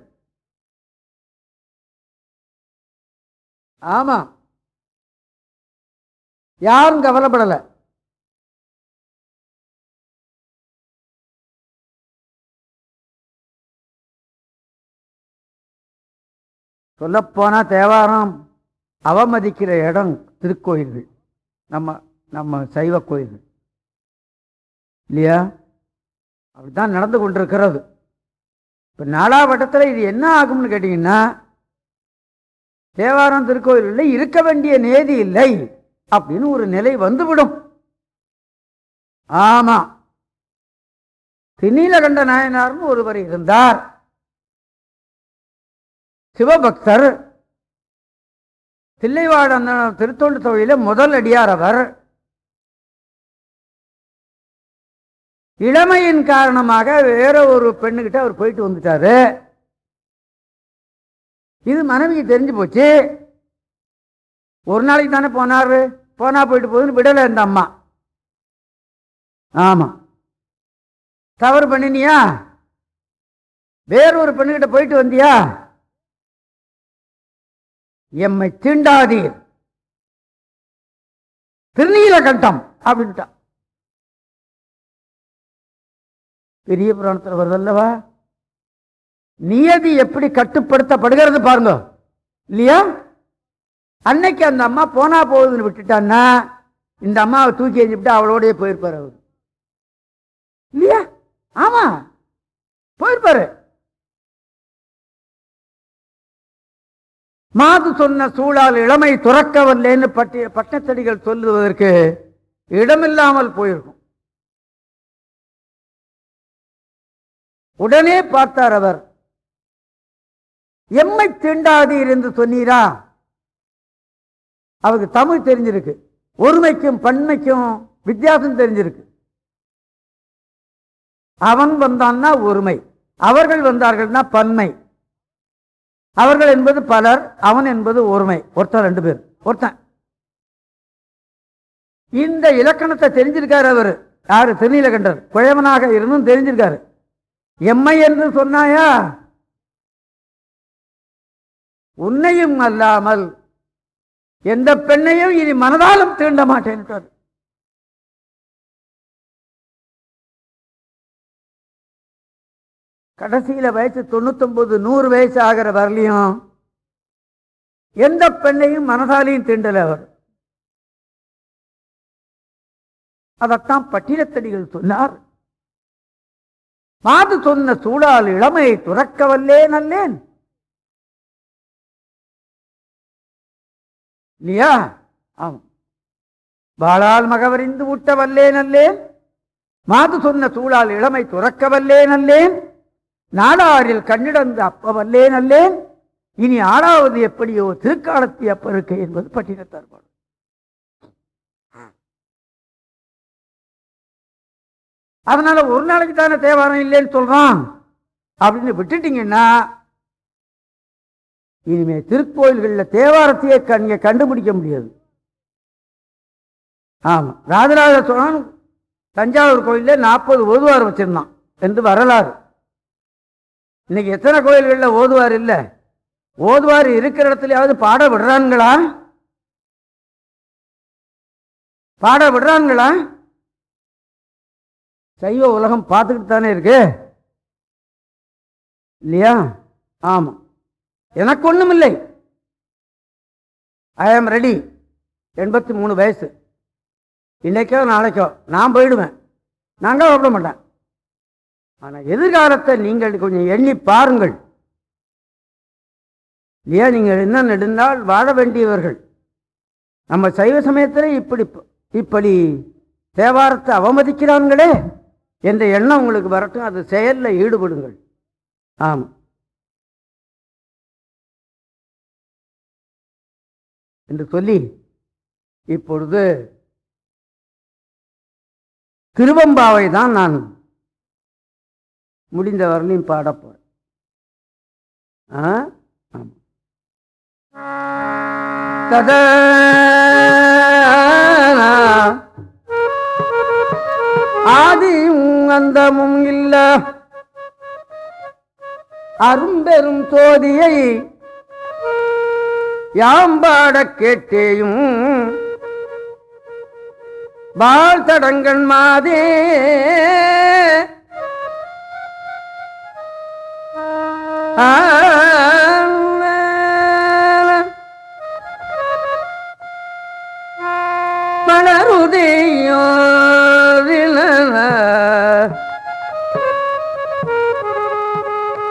ஆமா. யாரும் கவலைப்படலை. சொல்லப்போனால் தேவாரம் அவமதிக்கிற இடம் திருக்கோயில்கள். நம்ம நம்ம சைவ கோயில்கள். இல்லையா? அப்படித்தான் நடந்து கொண்டிருக்கிறது. இப்போ நாலாவட்டத்தில் இது என்ன ஆகும்னு கேட்டிங்கன்னா தேவாரம் திருக்கோயில்களில் இருக்க வேண்டிய நேதி இல்லை அப்படின்னு ஒரு நிலை வந்துவிடும். ஆமா. திண்ணீலகண்ட நாயனார்னு ஒருவர் இருந்தார். சிவபக்தர் தில்லைவாழ் திருத்தொண்டு தொகையில முதல் அடியார் அவர். இளமையின் காரணமாக வேற ஒரு பெண்ணுகிட்ட அவர் போயிட்டு வந்துட்டாரு. இது மனைவிக்கு தெரிஞ்சு போச்சு. ஒரு நாளைக்கு தானே போனாரு. போனா போயிட்டு போகுதுன்னு விடலை இந்த அம்மா. ஆமா. தவறு பண்ணினியா? வேறொரு பெண்ணுகிட்ட போயிட்டு வந்தியா? எம்மை தீண்டாதீர். திருநீல கண்டம் அப்படின்ட்டான் பெரிய புராணத்தில் வருதல்லவா நியதி எப்படி கட்டுப்படுத்தப்படுகிறது பாருங்க. இல்லையா? அன்னைக்கு அந்த அம்மா போனா போகுதுன்னு விட்டுட்டான்னா இந்த அம்மாவை தூக்கி எறிஞ்சுட்டு அவளோடய போயிருப்பார் அவர். இல்லையா? ஆமா. போயிருப்பாரு. மாது சொன்ன சூழால் இளமை துறக்கவில்லைன்னு பட்டிய பட்டத்தடிகள் சொல்லுவதற்கு இடமில்லாமல் போயிருக்கும். உடனே பார்த்தார் அவர் எம்மை தீண்டாதீர் என்று சொன்னீரா? அவருக்கு தமிழ் தெரிஞ்சிருக்கு ஒருமைக்கும் பன்மைக்கும் வித்தியாசம் தெரிஞ்சிருக்கு. அவன் வந்தான்னா ஒருமை அவர்கள் வந்தார்கள்னா பன்மை. அவர்கள் என்பது பலர் அவன் என்பது ஒருமை. ஒருத்தன் ரெண்டு பேர். ஒருத்தன். இந்த இலக்கணத்தை தெரிஞ்சிருக்காரு அவர். யாரு? திருநீலகண்டர் குழவனாக இருந்தும் தெரிஞ்சிருக்காரு. எம்மை என்று சொன்னாயா? உன்னையும் அல்லாமல் எந்த பெண்ணையும் இனி மனதாலும் தீண்ட மாட்டேன் கடைசியில வயசு தொண்ணூத்தொன்பது நூறு வயசு ஆகிற வரலையும். எந்த பெண்ணையும் மனதாலையும் திண்டலை அவர். அதைத்தான் பட்டினத்தடிகள் சொன்னார். மாது சொன்ன சூழால் இளமையை துறக்கவல்லே நல்லேன். இல்லையா? ஆமாம் வாழால் மகவறிந்து ஊட்ட வல்லே நல்லேன். மாது சொன்ன சூழால் இளமை துறக்க வல்லே நல்லேன். நாடாரில் கண்ணிடந்து அப்ப அல்லேன். இனி ஆறாவது எப்படியோ திருக்காலத்தி அப்பருக்கு என்பது பட்டினத்தார் பாடல் அதனால ஒரு நாளைக்கு தானே தேவாரம் இல்லைன்னு சொல்றான். அப்படின்னு விட்டுட்டீங்கன்னா இனிமே திருக்கோயில்களில் தேவாரத்தையே கண்க கண்டுபிடிக்க முடியாது. ஆமா ராஜராஜ சோழன் தஞ்சாவூர் கோயிலில் நாற்பது ஓதுவார் வச்சிருந்தான் என்று வரலாறு. இன்னைக்கு எத்தனை கோயில்களில் ஓதுவார் இல்லை? ஓதுவார் இருக்கிற இடத்துலயாவது பாட விடுறான்களா? பாட விடுறான்களா? சைவ உலகம் பார்த்துக்கிட்டு தானே இருக்கு? இல்லையா? ஆமாம் எனக்கு ஒன்றும் இல்லை. ஐ ஆம் ரெடி எண்பத்தி மூணு வயசு. இன்னைக்கோ நாளைக்கோ நான் போயிடுவேன். நாங்கள் விட மாட்டேன். ஆனால் எதிர்காலத்தை நீங்கள் கொஞ்சம் எண்ணி பாருங்கள். இல்லையா நீங்கள் என்ன நெடுந்தால் வாழ வேண்டியவர்கள்? நம்ம சைவ சமயத்தில் இப்படி இப்படி தேவாரத்தை அவமதிக்கிறான்களே என்ற எண்ணம் உங்களுக்கு வரட்டும் அது செயலில் ஈடுபடுங்கள். ஆமாம் என்று சொல்லி இப்பொழுது திருவம்பாவை தான் நான் முடிந்த வரலையும் பாடப் போறேன். ஆ? ஆதியும் அந்தமும் இல்ல. அரும்பெரும் சோதியை யாம்பாடக் கேட்டேயும். வாழ் தடங்கள் மாதே ஆ, மலருதையோரில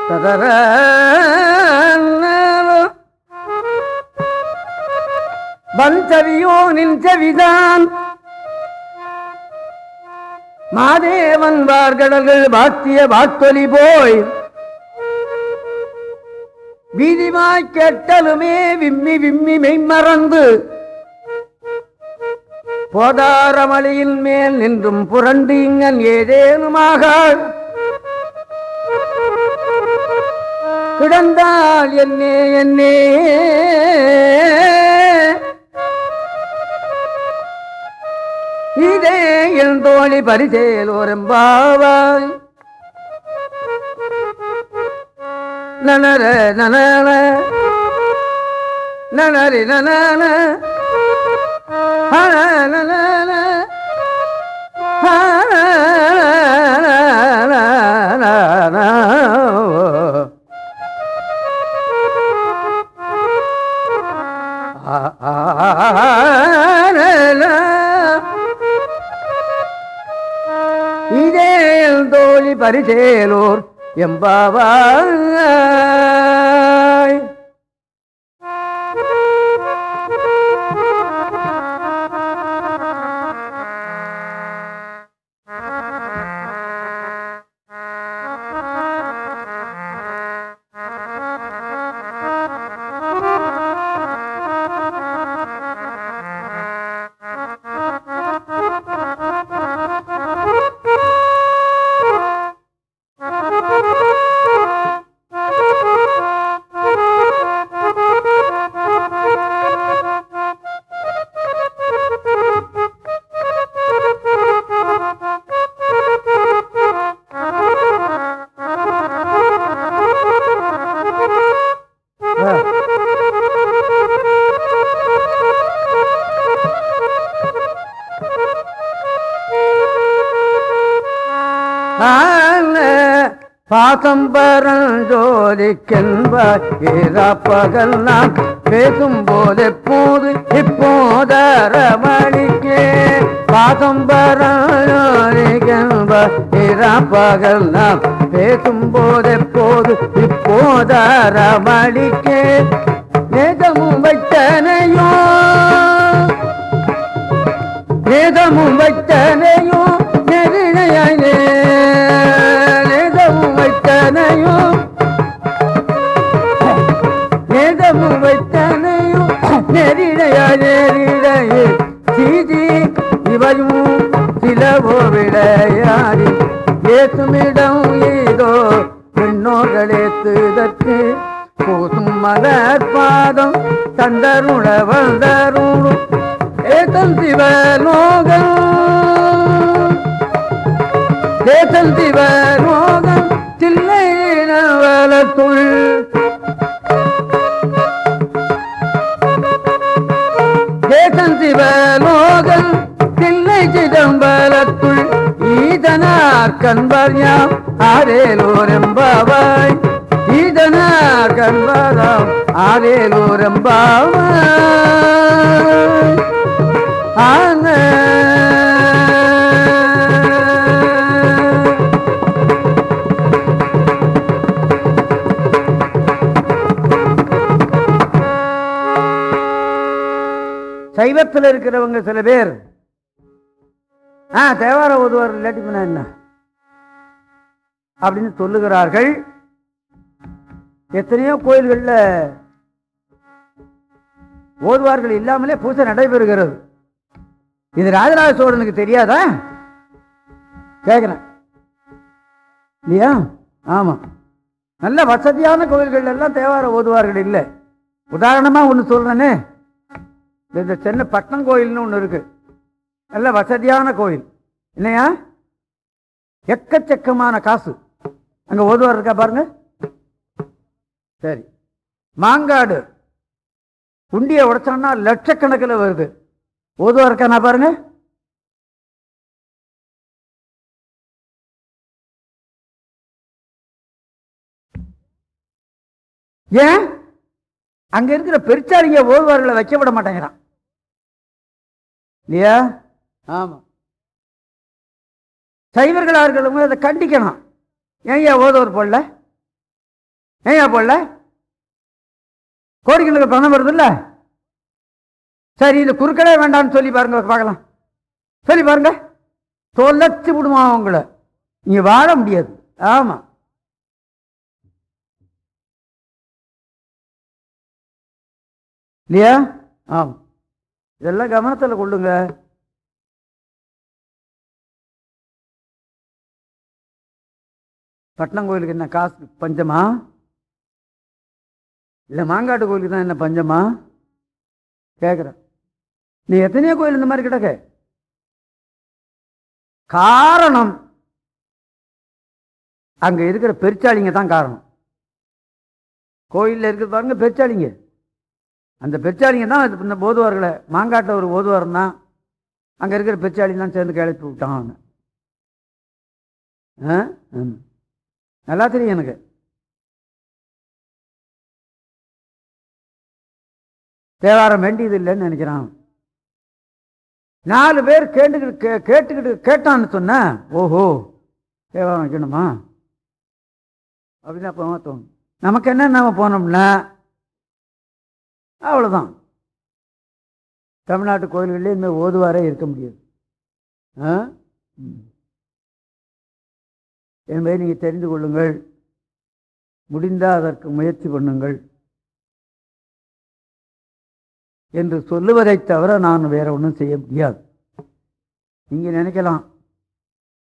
ததர வன்சவியோ நின் மாதேவன் வார்கடல்கள் வாத்திய வாத்தொலி போய் வீதிமாய் கேட்டலுமே விம்மி விம்மி மெய்மறந்து போதாரமலையின் மேல் நின்றும் புரண்டு இங்கன் ஏதேனுமாக கிடந்தால் என்னே என்னே இதே என் தோழி பரிசேலோரெம்பாவாய் நனர ననరే ననన ననరి ననన ననన ఇదే తోలి పరిచేలోర్ எம்பாவாய் பாசம் பரஞ்சோதிக்கென்பாய் பகல் நாம் பேசும் போது எப்போது இப்போதர மணிக்கே பாசம் பரஞ்சோதிக்கென்பாய் பகல் நாம் பேசும் போது எப்போது இப்போதர மணிக்கே நேதமும் வைத்தனையோ நேதமும் வைத்த நெருணையாய் சீதி இவையும் சிலவோ விளையாடி ஏசுமிடம் ஏதோ பாவா ஆன சைவத்தில் இருக்கிறவங்க சில பேர். ஆ தேவார ஓதுவார் இல்லாட்டி பின்ன என்ன? அப்படின்னு சொல்லுகிறார்கள். எத்தனையோ கோயில்களில் ஓதுவார்கள் இல்லாமலே பூஜை நடைபெறுகிறது. இது ராஜராஜ சோழனுக்கு தெரியாதா? கேட்குறேன் இல்லையா? ஆமாம் நல்ல வசதியான கோயில்கள் எல்லாம் தேவார ஓதுவார்கள் இல்லை. உதாரணமாக ஒன்று சொல்கிறேனே இந்த சென்னை பட்னம் கோயில்னு ஒன்று இருக்கு. நல்ல வசதியான கோயில். இல்லையா? எக்கச்சக்கமான காசு. அங்கே ஓதுவார் இருக்கா பாருங்க. சரி. மாங்காடு. குண்டியை உடைச்சோம்னா லட்சக்கணக்கில் வருது. ஓதுவா இருக்கானா பாருங்க. ஏன்? அங்க இருக்கிற பெருச்சாலிங்க ஓதுவார்களை வைக்க விட மாட்டேங்கிறான். இல்லையா? ஆமா. சைவர்களார்களும் அதை கண்டிக்கணும். ஏன் ஏன் ஓதுவார் போடல? ஏன் போடல? கோடிக்கணக்கில் பணம் வருதுல்ல? சரி இது குறுக்கடே வேண்டாம்னு சொல்லி பாருங்க பார்க்கலாம். சொல்லி பாருங்க. தொலைச்சு விடுமா உங்களை நீங்க வாழ முடியாது. ஆமா. இல்லையா? ஆமா. இதெல்லாம் கவனத்தில் கொள்ளுங்க. பட்னம் கோயிலுக்கு என்ன காசு? பஞ்சமா? இல்லை மாங்காட்டு கோயிலுக்கு தான் என்ன பஞ்சமா? கேட்குறேன் நீ எத்தனையோ கோயில் இந்த மாதிரி கிடக்க? காரணம். அங்கே இருக்கிற பெருச்சாளிங்க தான் காரணம். கோயிலில் இருக்கிறது பாருங்க பெருச்சாளிங்க. அந்த பெருச்சாளிங்க தான் இந்த போதுவார்களை மாங்காட்டில் ஒரு போதுவாரம் தான். அங்கே இருக்கிற பெருச்சாளிலாம் சேர்ந்து கிளப்பி விட்டான் ஆ? நல்லா தெரியும் எனக்கு. தேவாரம் வேண்டியது இல்லைன்னு நினைக்கிறான். நாலு பேர் கேட்டுக்கிட்டு கே- கேட்டுக்கிட்டு கேட்டான்னு சொன்ன ஓஹோ தேவாரம் வைக்கணுமா? அப்படின்னு அப்போ தோணும். நமக்கு என்ன நம்ம போனோம்னா அவ்வளோதான் தமிழ்நாட்டு கோயில்கள்லேயே இனிமேல் ஓதுவாரே இருக்க முடியாது. ஆ? ம். என்பதை நீங்கள் தெரிந்து கொள்ளுங்கள். முடிந்தால் அதற்கு முயற்சி பண்ணுங்கள். என்று சொல்லுவதை தவிர நான் வேற ஒன்றும் செய்ய முடியாது. நீங்கள் நினைக்கலாம்.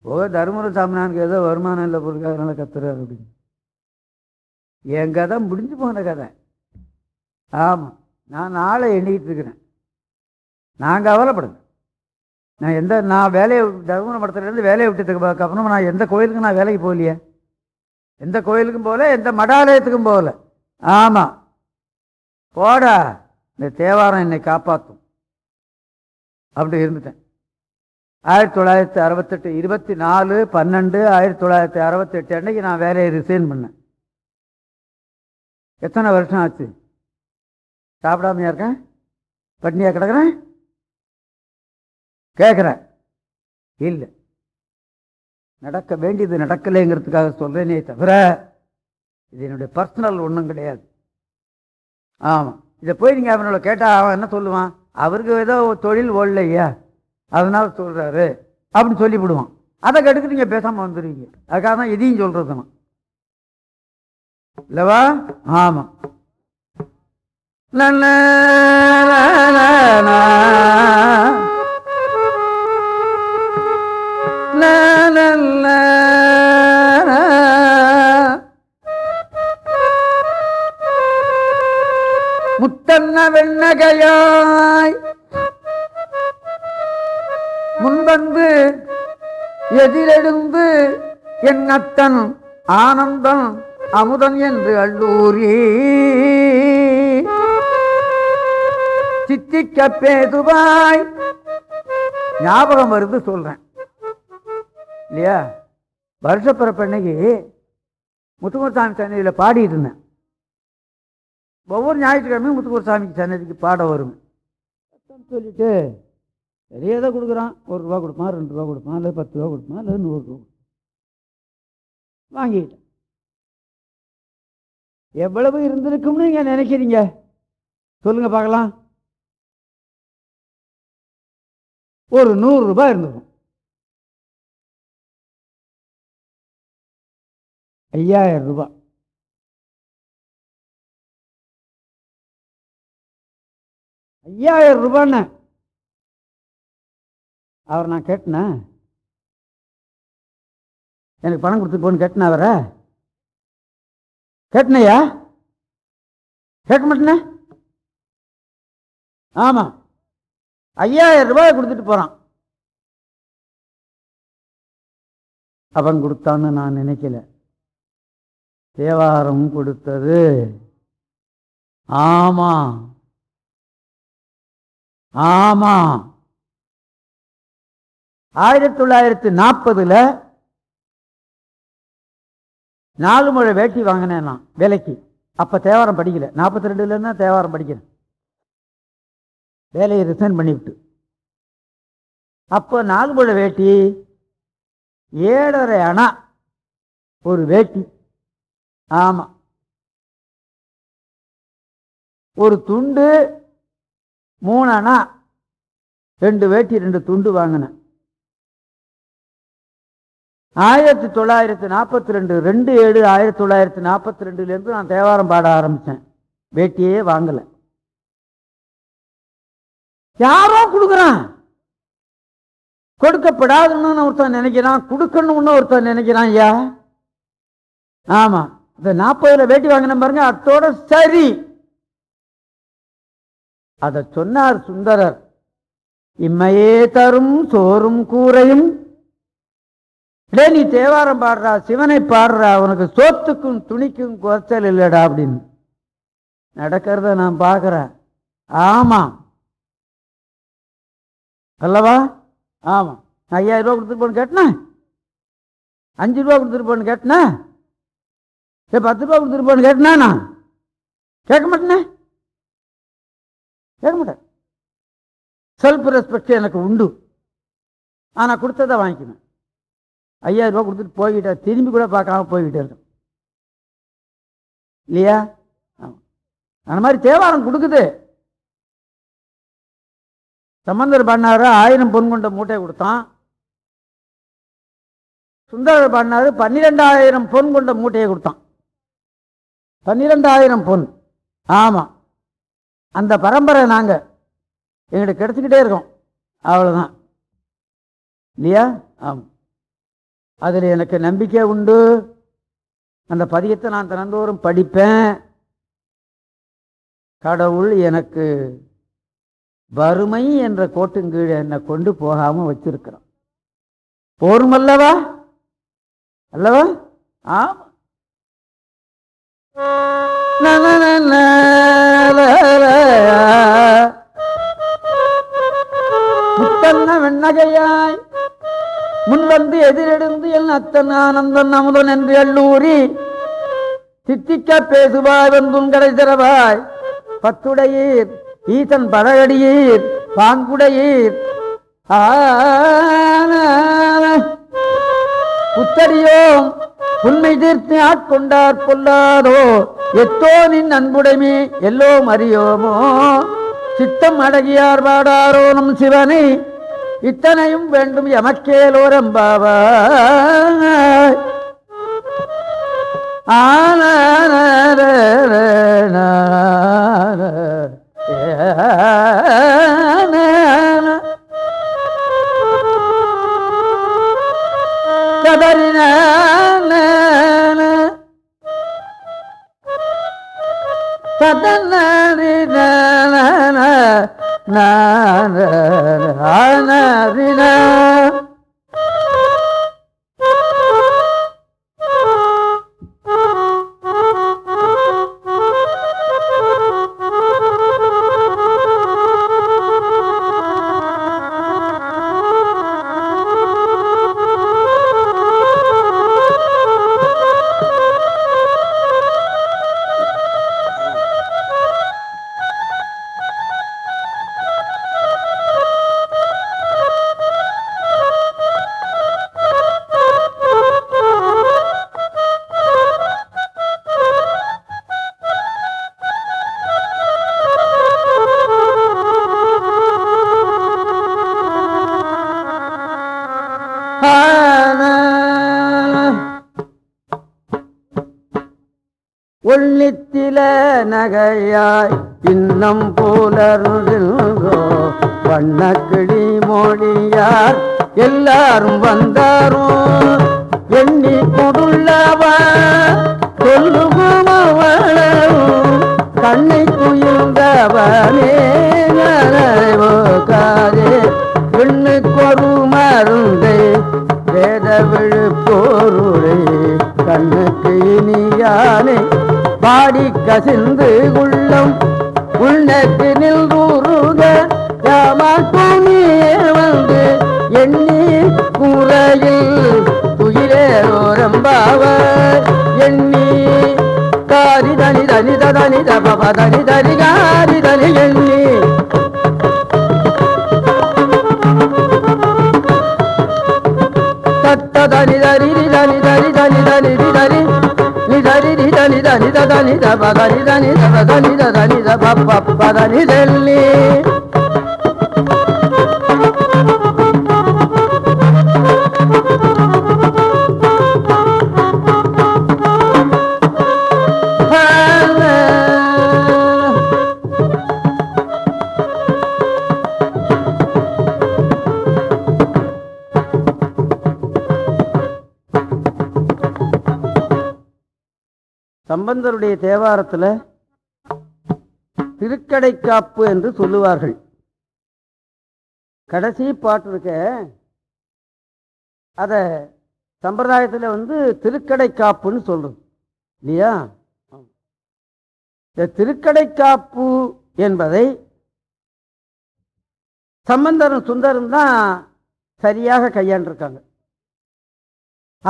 ஓ தருமபுர சாமினானுக்கு ஏதோ வருமானம் இல்லை பொருளுக்கு அதனால் கத்துறாரு அப்படின்னு. என் கதை முடிஞ்சு போன கதை. ஆமாம் நான் நாளை எண்ணிக்கிட்டு இருக்கிறேன். நான் கவலைப்படுங்க நான் எந்த நான் வேலையை தருமபுரம் படத்துலேருந்து வேலையை விட்டதுக்கு அப்புறம் நான் எந்த கோயிலுக்கும் நான் வேலைக்கு போகலையே. எந்த கோயிலுக்கும் போகல எந்த மடாலயத்துக்கும் போகல. ஆமாம் போடா. இந்த தேவாரம் என்னை காப்பாற்றும் அப்படி இருந்துட்டேன். ஆயிரத்தி தொள்ளாயிரத்தி அறுபத்தெட்டு இருபத்தி நாலு பன்னெண்டு ஆயிரத்தி தொள்ளாயிரத்தி அறுபத்தெட்டு அன்னைக்கு நான் வேலையை ரிசைன் பண்ணேன். எத்தனை வருஷம் ஆச்சு? சாப்பிடாமையா இருக்கேன்? பட்னியாக கிடக்குறேன்? கேட்குறேன் இல்லை. நடக்க வேண்டியது நடக்கலைங்கிறதுக்காக சொல்கிறேனே தவிர இது என்னுடைய பர்சனல் ஒன்றும் கிடையாது. ஆமாம் இதை போய் நீங்கள் அவனோட கேட்டால் அவன் என்ன சொல்லுவான்? அவருக்கு ஏதோ தொழில் ஓடலையா அதனால சொல்கிறாரு அப்படின்னு சொல்லிவிடுவான். அதை கெடுத்து நீங்கள் பேசாமல் வந்துடுவீங்க அதுக்காக தான் இதையும் சொல்கிறது நான் இல்லவா ஆமாம் லல, லல, முத்தன்ன வெண்ணகையாய். முன்வந்து எதிரெழுந்து என் அத்தன் ஆனந்தம் அமுதன் என்று அள்ளூரி. சித்திக்க பேதுவாய். ஞாபகம் வருது சொல்றேன். இல்லையா? வருஷப்பிறப்பன்னைக்கு முத்துக்குமாரசாமி சென்னையில் பாடிட்டு இருந்தேன். ஒவ்வொரு ஞாயிற்றுக்கிழமையும் முத்துக்குமாரசாமிக்கு சன்னதிக்கு பாடம் வரும். சொல்லிட்டு தான் கொடுக்குறான். ஒரு ரூபா கொடுப்பான் ரெண்டு ரூபா கொடுப்பான் இல்லை பத்து ரூபா கொடுப்பான் இல்லை நூறு ரூபா கொடுப்பான். வாங்கிக்கிட்டேன். எவ்வளவு இருந்திருக்கும்னு நீங்கள் நினைக்கிறீங்க? சொல்லுங்கள் பார்க்கலாம். ஒரு நூறு ரூபாய் இருந்திருக்கும். ஐயாயிரம் ரூபாய் ஐயாயிரம் ரூபான்னு. அவர் நான் கேட்டேன்? எனக்கு பணம் கொடுத்து போன்னு கேட்டேன் அவரை? கேட்டனையா? கேட்க மாட்டேனே? ஆமாம் ஐயாயிரம் ரூபாய் கொடுத்துட்டு போகிறான் அவன் கொடுத்தான்னு நான் நினைக்கல. தேவாரம் கொடுத்தது. ஆமாம் ஆமா. ஆயிரத்தி தொள்ளாயிரத்தி நாற்பதுல நாலு முறை வேட்டி வாங்கினேன் நான் வேலைக்கு. அப்போ தேவாரம் படிக்கல. நாற்பத்தி ரெண்டுல தான் தேவாரம் படிக்கிறேன். வேலையை ரிசைன் பண்ணிவிட்டு. அப்போ நாலு முழை வேட்டி ஏழரை அணா ஒரு வேட்டி. ஆமாம் ஒரு துண்டு மூணு ரெண்டு வேட்டி ரெண்டு துண்டு வாங்கினேன். ஆயிரத்தி தொள்ளாயிரத்தி நாற்பத்தி ரெண்டு ரெண்டு ஏழு ஆயிரத்தி தொள்ளாயிரத்தி நாற்பத்தி ரெண்டுலேருந்து நான் தேவாரம் பாட ஆரம்பித்தேன் வேட்டியே வாங்கலை. யாரோ கொடுக்குறான். கொடுக்கப்படாதுன்னு ஒருத்தன் நினைக்கிறான் கொடுக்கணும்னு ஒருத்தன் நினைக்கிறான் ஐயா. ஆமாம் இந்த நாற்பதுல வேட்டி வாங்கின பாருங்க அத்தோட சரி. அதை சொன்னார் சுந்தரர். இம்மையே தரும் சோறும் கூரையும். டே நீ தேவாரம் பாடுறா சிவனை பாடுறா உனக்கு சோத்துக்கும் துணிக்கும் குறைச்சல் இல்லைடா அப்படின்னு. நடக்கிறத நான் பார்க்குறேன். ஆமாம் அல்லவா? ஆமாம் நான் ஐயாயிரம் ரூபா கொடுத்துருப்போன்னு கேட்டேன்? அஞ்சு ரூபா கொடுத்துருப்போன்னு கேட்டேன்? பத்து ரூபா கொடுத்துருப்போன்னு போன்னு கேட்டேனா நான்? கேட்க மாட்டேனே? கேட்க மாட்டேன் செல்ஃப் ரெஸ்பெக்ட் எனக்கு உண்டு. ஆனால் கொடுத்ததை வாங்கிக்குவேன் ஐயாயிரம் ரூபா கொடுத்துட்டு போய்கிட்ட திரும்பி கூட பார்க்காம போய்கிட்டே இருக்கும். இல்லையா? ஆமாம் அந்த மாதிரி தேவாரம் கொடுக்குது. சம்பந்தர் பண்ணாரு ஆயிரம் பொன் கொண்ட மூட்டை கொடுத்தான். சுந்தரர் பண்ணாரு பன்னிரெண்டாயிரம் பொன் கொண்ட மூட்டையை கொடுத்தான். பன்னிரெண்டாயிரம் பொன். ஆமாம் அந்த பரம்பரை நாங்கள் எங்களுக்கு கிடைச்சிக்கிட்டே இருக்கோம். அவ்வளோதான் இல்லையா? ஆமாம் அதில் எனக்கு நம்பிக்கை உண்டு. அந்த பதியத்தை நான் தினந்தோறும் படிப்பேன். கடவுள் எனக்கு வறுமை என்ற கோட்டின் என்னை கொண்டு போகாமல் வச்சிருக்கிறான். போரும் அல்லவா? அல்லவா? ஆமா. வெண்ணகையாய் முன்வந்து எதிரெடுந்து என் அத்தன் ஆனந்தன் அமுதன் என்று எல்லூரி தித்திக்க பேசுவாய் வந்தும் கடை திறவாய் பத்துடையீர் ஈசன் பழகடியீர் பாங்குடையீர் புத்தடியோம் உண்மை தீர்த்து ஆட்கொண்டார் பொல்லாதோ எத்தோ நின் அன்புடைமே எல்லோம் அறியோமோ. சித்தம் அடகியார் பாடாரோ நம் சிவனை இத்தனையும் வேண்டும் எமக்கேலோரம்பாவா கதறின نبينا நகையாய் దని దని దని దని దని దని దని దని దని దని దని దని దని దని దని దని దని దని దని சம்பந்தருடைய தேவாரத்தில் திருக்கடைக்காப்பு என்று சொல்லுவார்கள். கடைசி பாட்டு இருக்க அதை சம்பிரதாயத்தில் வந்து திருக்கடைக்காப்புன்னு சொல்கிறது இல்லையா? இந்த திருக்கடைக்காப்பு என்பதை சம்பந்தரும் சுந்தரும் தான் சரியாக கையாண்டிருக்காங்க.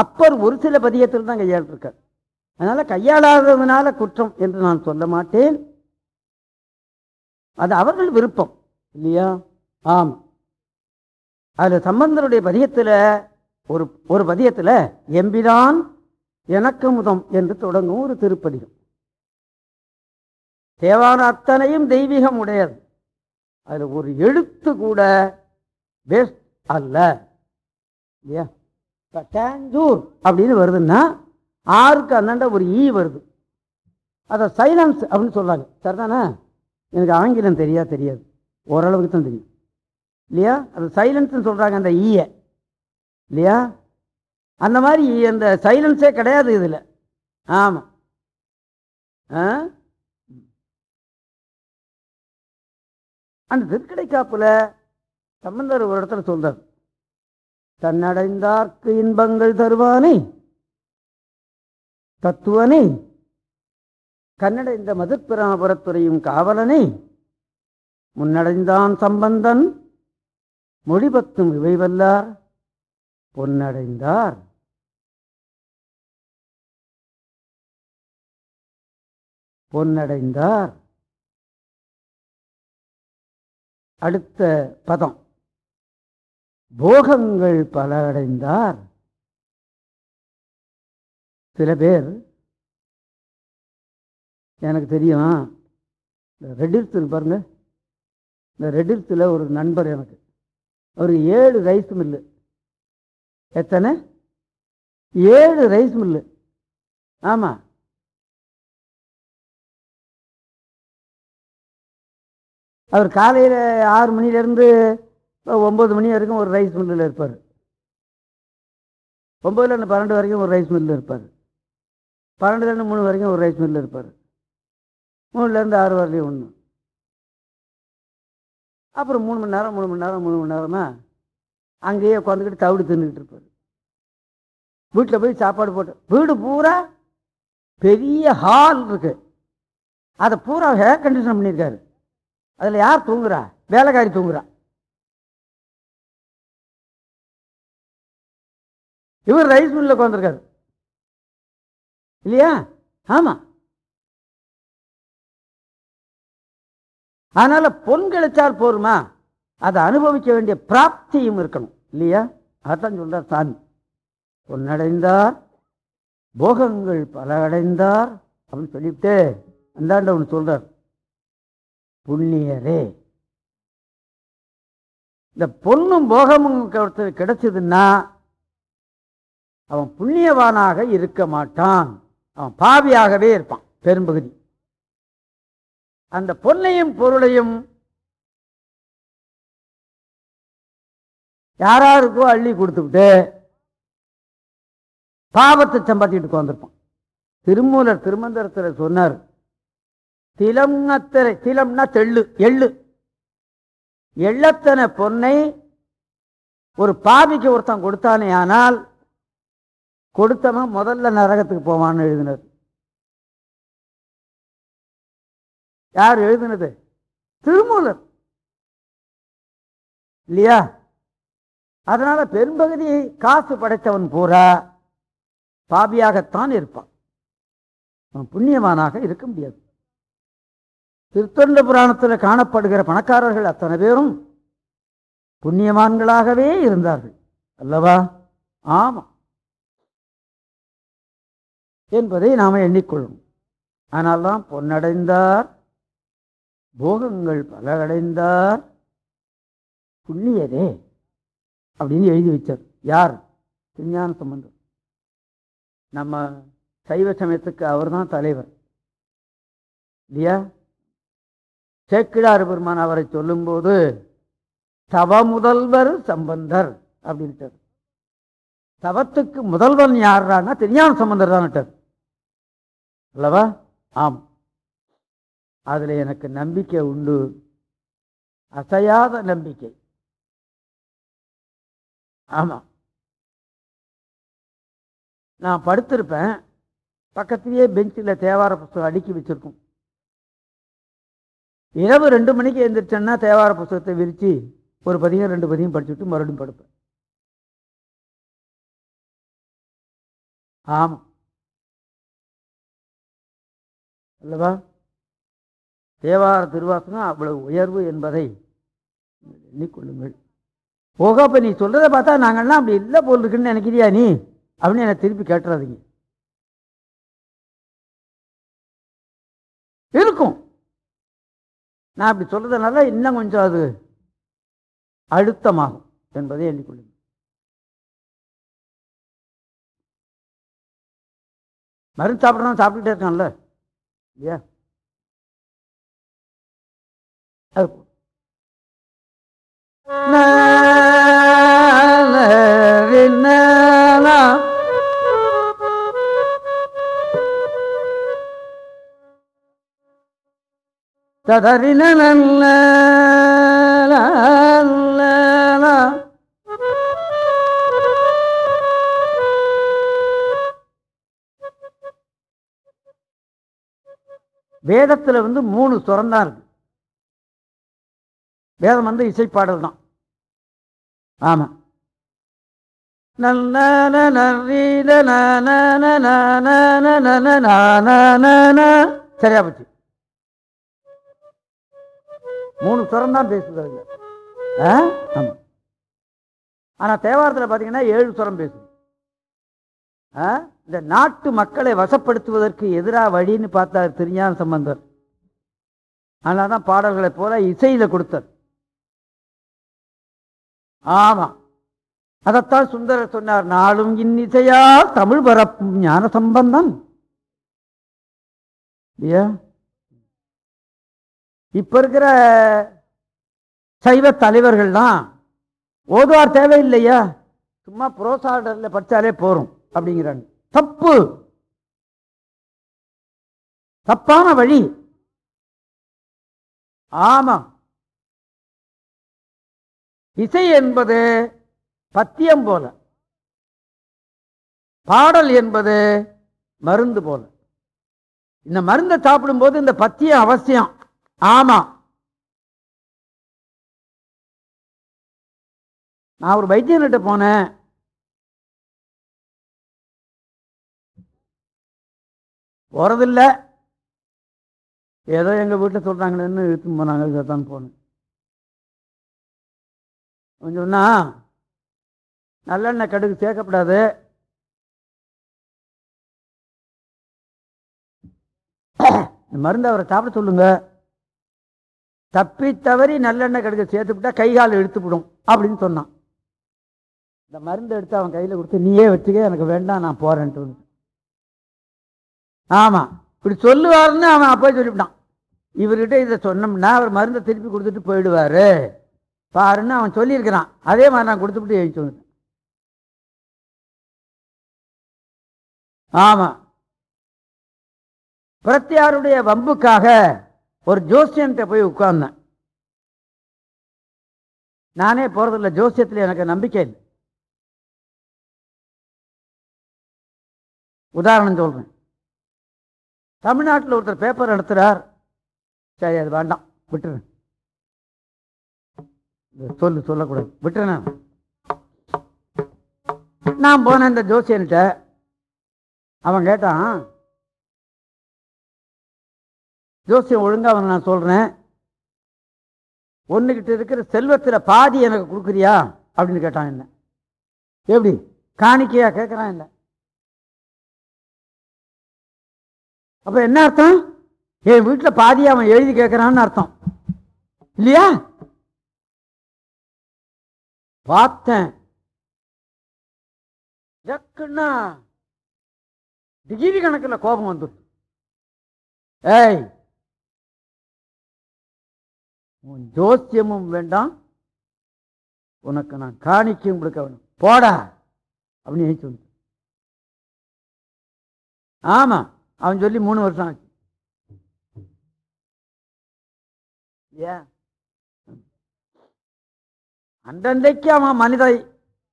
அப்பர் ஒரு சில பதியத்தில் தான் கையாண்டிருக்கார். அதனால கையாளாததுனால குற்றம் என்று நான் சொல்ல மாட்டேன். அது அவர்கள் விருப்பம் இல்லையா? ஆம். அதில் சம்பந்தருடைய பதியத்தில் ஒரு ஒரு பதியத்தில் எம்பிதான் எனக்கு முதம் என்று தொடங்கும் ஒரு திருப்பதிகம். தேவான அத்தனையும் தெய்வீகம் உடையது. அதில் ஒரு எழுத்து கூட பெஸ்ட் அல்ல. இல்லையா? இப்ப அப்படின்னு வருதுன்னா ஆறுக்கு அந்தாண்ட ஒரு ஈ வருது. அதை சைலன்ஸ் அப்படின்னு சொல்கிறாங்க சரிதானே? எனக்கு ஆங்கிலம் தெரியா தெரியாது. ஓரளவுக்கு தான் தெரியும். இல்லையா? அது சைலன்ஸ்னு சொல்கிறாங்க அந்த ஈயை. இல்லையா? அந்த மாதிரி அந்த சைலன்ஸே கிடையாது இதில். ஆமாம் ஆ? அந்த காப்பில் சம்பந்தர் ஒரு இடத்துல சொல்கிறார் தன்னடைந்தார்க்கு இன்பங்கள் தருவானே. தத்துவனே கன்னடைந்த மதுப்பிராபுரத்துறையும் காவலனே முன்னடைந்தான் சம்பந்தன் மொழிபத்தும் பத்தும் இவைவல்லார் பொன்னடைந்தார். பொன்னடைந்தார். அடுத்த பதம். போகங்கள் பல அடைந்தார். சில பேர் எனக்கு தெரியும் இந்த ரெட்டில்ஸ் பாருங்கள் இந்த ரெட்டில்ஸில் ஒரு நண்பர் எனக்கு. அவருக்கு ஏழு ரைஸ் மில்லு. எத்தனை? ஏழு ரைஸ் மில்லு. ஆமாம் அவர் காலையில் ஆறு மணிலேருந்து ஒம்பது மணி வரைக்கும் ஒரு ரைஸ் மில்லில் இருப்பார். ஒம்பதுலேருந்து பன்னெண்டு வரைக்கும் ஒரு ரைஸ் மில்லில் இருப்பார். பன்னெண்டுலேருந்து மூணு வரைக்கும் ஒரு ரைஸ் மில்லில் இருப்பார். மூணுலேருந்து ஆறு வரலையும் ஒன்று அப்புறம் மூணு மணி நேரம் மூணு மணி நேரம் மூணு மணி நேரமாக அங்கேயே உட்காந்துக்கிட்டு தவிடு தின்னுக்கிட்டு இருப்பார். வீட்டில் போய் சாப்பாடு போட்டு வீடு பூரா பெரிய ஹால் இருக்கு. அதை பூரா ஹேர் கண்டிஷன் பண்ணியிருக்காரு. அதில் யார் தூங்குறா? வேலைக்காரி தூங்குறா. இவர் ரைஸ் மில்லில் உட்காந்துருக்காரு. இல்லையா? ஆமாம் அதனால் பொன் கிடைச்சால் போருமா? அதை அனுபவிக்க வேண்டிய பிராப்தியும் இருக்கணும். இல்லையா? அதான் சொல்கிறார் சாமி. பொன்னடைந்தார் போகங்கள் பல அடைந்தார் அப்படின்னு சொல்லிவிட்டு அந்தாண்ட ஒன்று சொல்கிறார் புண்ணியரே. இந்த பொண்ணும் போகமும் கிடைச்சதுன்னா அவன் புண்ணியவானாக இருக்க மாட்டான். அவன் பாவியாகவே இருப்பான் பெரும்பகுதி. அந்த பொன்னையும் பொருளையும் யாராருக்கோ அள்ளி கொடுத்துக்கிட்டு பாவத்தை சம்பாத்திட்டு உட்காந்துருப்பான் திருமூலர் திருமந்திரத்தில் சொன்னார் திலம்னத்தரை திலம்னா தெள்ளு எள்ளு. எள்ளத்தனை பொன்னை ஒரு பாவிக்கு ஒருத்தன் கொடுத்தானே ஆனால் கொடுத்தவன் முதல்ல நரகத்துக்கு போவான்னு எழுதினது யார் எழுதினது? திருமூலர். இல்லையா? அதனால பெரும்பகுதி காசு படைத்தவன் பூரா பாபியாகத்தான் இருப்பான். அவன் புண்ணியவானாக இருக்க முடியாது. திருத்தொண்ட புராணத்தில் காணப்படுகிற பணக்காரர்கள் அத்தனை பேரும் புண்ணியவான்களாகவே இருந்தார்கள். அல்லவா? ஆமாம். என்பதை நாம் எண்ணிக்கொள்ளும். ஆனால்தான் பொன்னடைந்தார் போகங்கள் பல அடைந்தார் புண்ணியரே அப்படின்னு எழுதி வச்சார். யார்? திருஞான சம்பந்தர். நம்ம சைவ சமயத்துக்கு அவர்தான் தலைவர். இல்லையா? சேக்கிழார் பெருமான் அவரை சொல்லும்போது தவ முதல்வர் சம்பந்தர் அப்படின்ட்டார் தவத்துக்கு முதல்வன் யாருன்னா திருஞான சம்பந்தர் தான் அல்லவா? ஆம். அதில் எனக்கு நம்பிக்கை உண்டு. அசையாத நம்பிக்கை. ஆமாம் நான் படுத்திருப்பேன். பக்கத்திலேயே பெஞ்சில் தேவார புஸ்தகம் அடுக்கி வச்சுருக்கோம். இரவு ரெண்டு மணிக்கு எழுந்திரிச்சேன்னா தேவார புஸ்தகத்தை விரித்து ஒரு பதியம் ரெண்டு பதியம் படிச்சுட்டு மறுபடியும் படுப்பேன். ஆமாம் அல்லவா? தேவார திருவாசகம் அவ்வளவு உயர்வு என்பதை எண்ணிக்கொள்ளுங்கள். போக அப்போ நீ சொல்கிறத பார்த்தா நாங்கள்லாம் அப்படி இல்லை போல் இருக்குன்னு நினைக்கிறியா நீ? அப்படின்னு என்னை திருப்பி கேட்டுறாதீங்க. இருக்கும். நான் அப்படி சொல்கிறதுனால இன்னும் கொஞ்சம் அது அழுத்தமாகும் என்பதை எண்ணிக்கொள்ளுங்கள். மருந்து சாப்பிட்றோம் சாப்பிட்டுட்டே இருக்கான்ல? இல்லையா அது ததறின நல்ல வேதத்தில் வந்து மூணு சுரந்தான் இருக்கு. வேதம் வந்து இசைப்பாடல் தான். ஆமாம் நன நன நன. சரியா போச்சு. மூணு சுரம் தான் பேசுது ஆ? ஆமா. ஆனா தேவாரத்தில் பார்த்தீங்கன்னா ஏழு சுரம் பேசுது. இந்த நாட்டு மக்களை வசப்படுத்துவதற்கு எதிராக வழின்னு பார்த்தார் திருஞான சம்பந்தர். ஆனால் தான் பாடல்களை போல இசையில் கொடுத்தார். ஆமாம் அதைத்தான் சுந்தரர் சொன்னார் நாளும் இன்னிசையா தமிழ் பரப்பும் ஞான சம்பந்தம். இல்லையா? இப்ப இருக்கிற சைவ தலைவர்கள்லாம் ஓதுவார் தேவையில்லையா? சும்மா புரோசாடர்ல படித்தாலே போறோம் அப்படிங்கிறாங்க. தப்பு. தப்பான வழி. ஆமா. இசை என்பது பத்தியம் போல. பாடல் என்பது மருந்து போல. இந்த மருந்தை சாப்பிடும்போது இந்த பத்தியம் அவசியம். ஆமா. நான் ஒரு வைத்தியன்கிட்ட போனேன். போகிறதில்ல ஏதோ எங்கள் வீட்டில் சொல்கிறாங்களேன்னு இழுத்து போனாங்க தான் போனேன். அவன் சொன்னா நல்லெண்ணெய் கடுகு சேர்க்கப்படாது இந்த மருந்து அவரை சாப்பிட சொல்லுங்க. தப்பி தவறி நல்லெண்ணெய் கடுகு சேர்த்துவிட்டா கை கால் இழுத்துவிடும் அப்படின்னு சொன்னான். இந்த மருந்து எடுத்து அவன் கையில் கொடுத்து நீயே வச்சுக்க எனக்கு வேண்டாம் நான் போறேன்ட்டு ஆமாம் இப்படி சொல்லுவாருன்னு அவன் அப்போ சொல்லிவிட்டான். இவர்கிட்ட இதை சொன்னோம்னா அவர் மருந்தை திருப்பி கொடுத்துட்டு போயிடுவாரு. பாருன்னு அவன் சொல்லியிருக்கிறான். அதே மாதிரி நான் கொடுத்துட்டு எழுதி வந்துட்டேன் ஆமாம் பிரத்தியாருடைய வம்புக்காக ஒரு ஜோசியன்கிட்ட போய் உட்கார்ந்தேன். நானே போகிறதில்ல ஜோசியத்தில் எனக்கு நம்பிக்கை இல்லை. உதாரணம் சொல்கிறேன் தமிழ்நாட்டில் ஒருத்தர் பேப்பர் நடத்துகிறார் சரி அது வேண்டாம். விட்டுரு சொல்லு சொல்லக்கூடாது. விட்டுறேன் நான் போனேன் இந்த ஜோசியன்கிட்ட அவன் கேட்டான் ஜோசியம் ஒழுங்காக அவன் நான் சொல்கிறேன் ஒன்றுகிட்ட இருக்கிற செல்வத்தில் பாதி எனக்கு கொடுக்குறியா? அப்படின்னு கேட்டான் என்ன. எப்படி? காணிக்கையாக கேட்குறான் என்ன. அப்போ என்ன அர்த்தம்? என் வீட்டில் பாதி அவன் எழுதி கேட்கறான்னு அர்த்தம். இல்லையா? பார்த்தேன். ஜக்குன்னா டிகிரி கணக்கில் கோபம் வந்துடும் ஏய் உன் ஜோசியமும் வேண்டாம். உனக்கு நான் காணிக்கையும் கொடுக்க வேணும். போடா. அப்படின்னு எழுதி ஆமாம் அவன் சொல்லி மூணு வருஷம் ஆச்சு. ஏன் அன்றன்றைக்கு அவன் மனிதை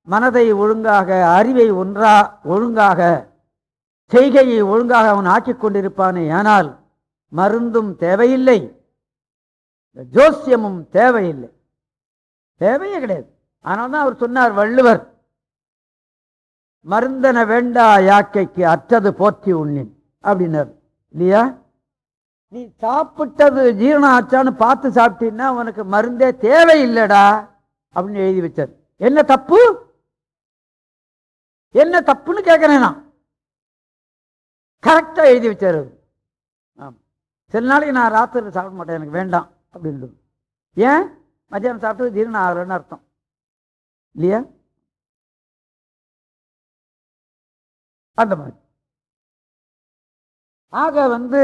மனதை ஒழுங்காக அறிவை ஒன்றா ஒழுங்காக செய்கையை ஒழுங்காக அவன் ஆக்கிக் கொண்டிருப்பானே ஆனால் மருந்தும் தேவையில்லை. ஜோசியமும் தேவையில்லை. தேவையே கிடையாது. ஆனால் தான் அவர் சொன்னார் வள்ளுவர் மருந்தன வேண்டா யாக்கைக்கு அற்றது போற்றி உண்ணின். அப்படின்னார். இல்லையா? நீ சாப்பிட்டது ஜீரணம் ஆச்சான்னு பார்த்து சாப்பிட்டீன்னா உனக்கு மருந்தே தேவையில்லைடா அப்படின்னு எழுதி வச்சார். என்ன தப்பு? என்ன தப்புன்னு கேட்கறேன் நான். கரெக்டாக எழுதி வச்சார் அவரு. ஆமா. சில நாளைக்கு நான் ராத்திரி சாப்பிட மாட்டேன் எனக்கு வேண்டாம் அப்படின்னு ஏன்? மத்தியானம் சாப்பிட்டு ஜீரணம் ஆகலன்னு அர்த்தம். இல்லையா? அந்த மாதிரி. ஆக வந்து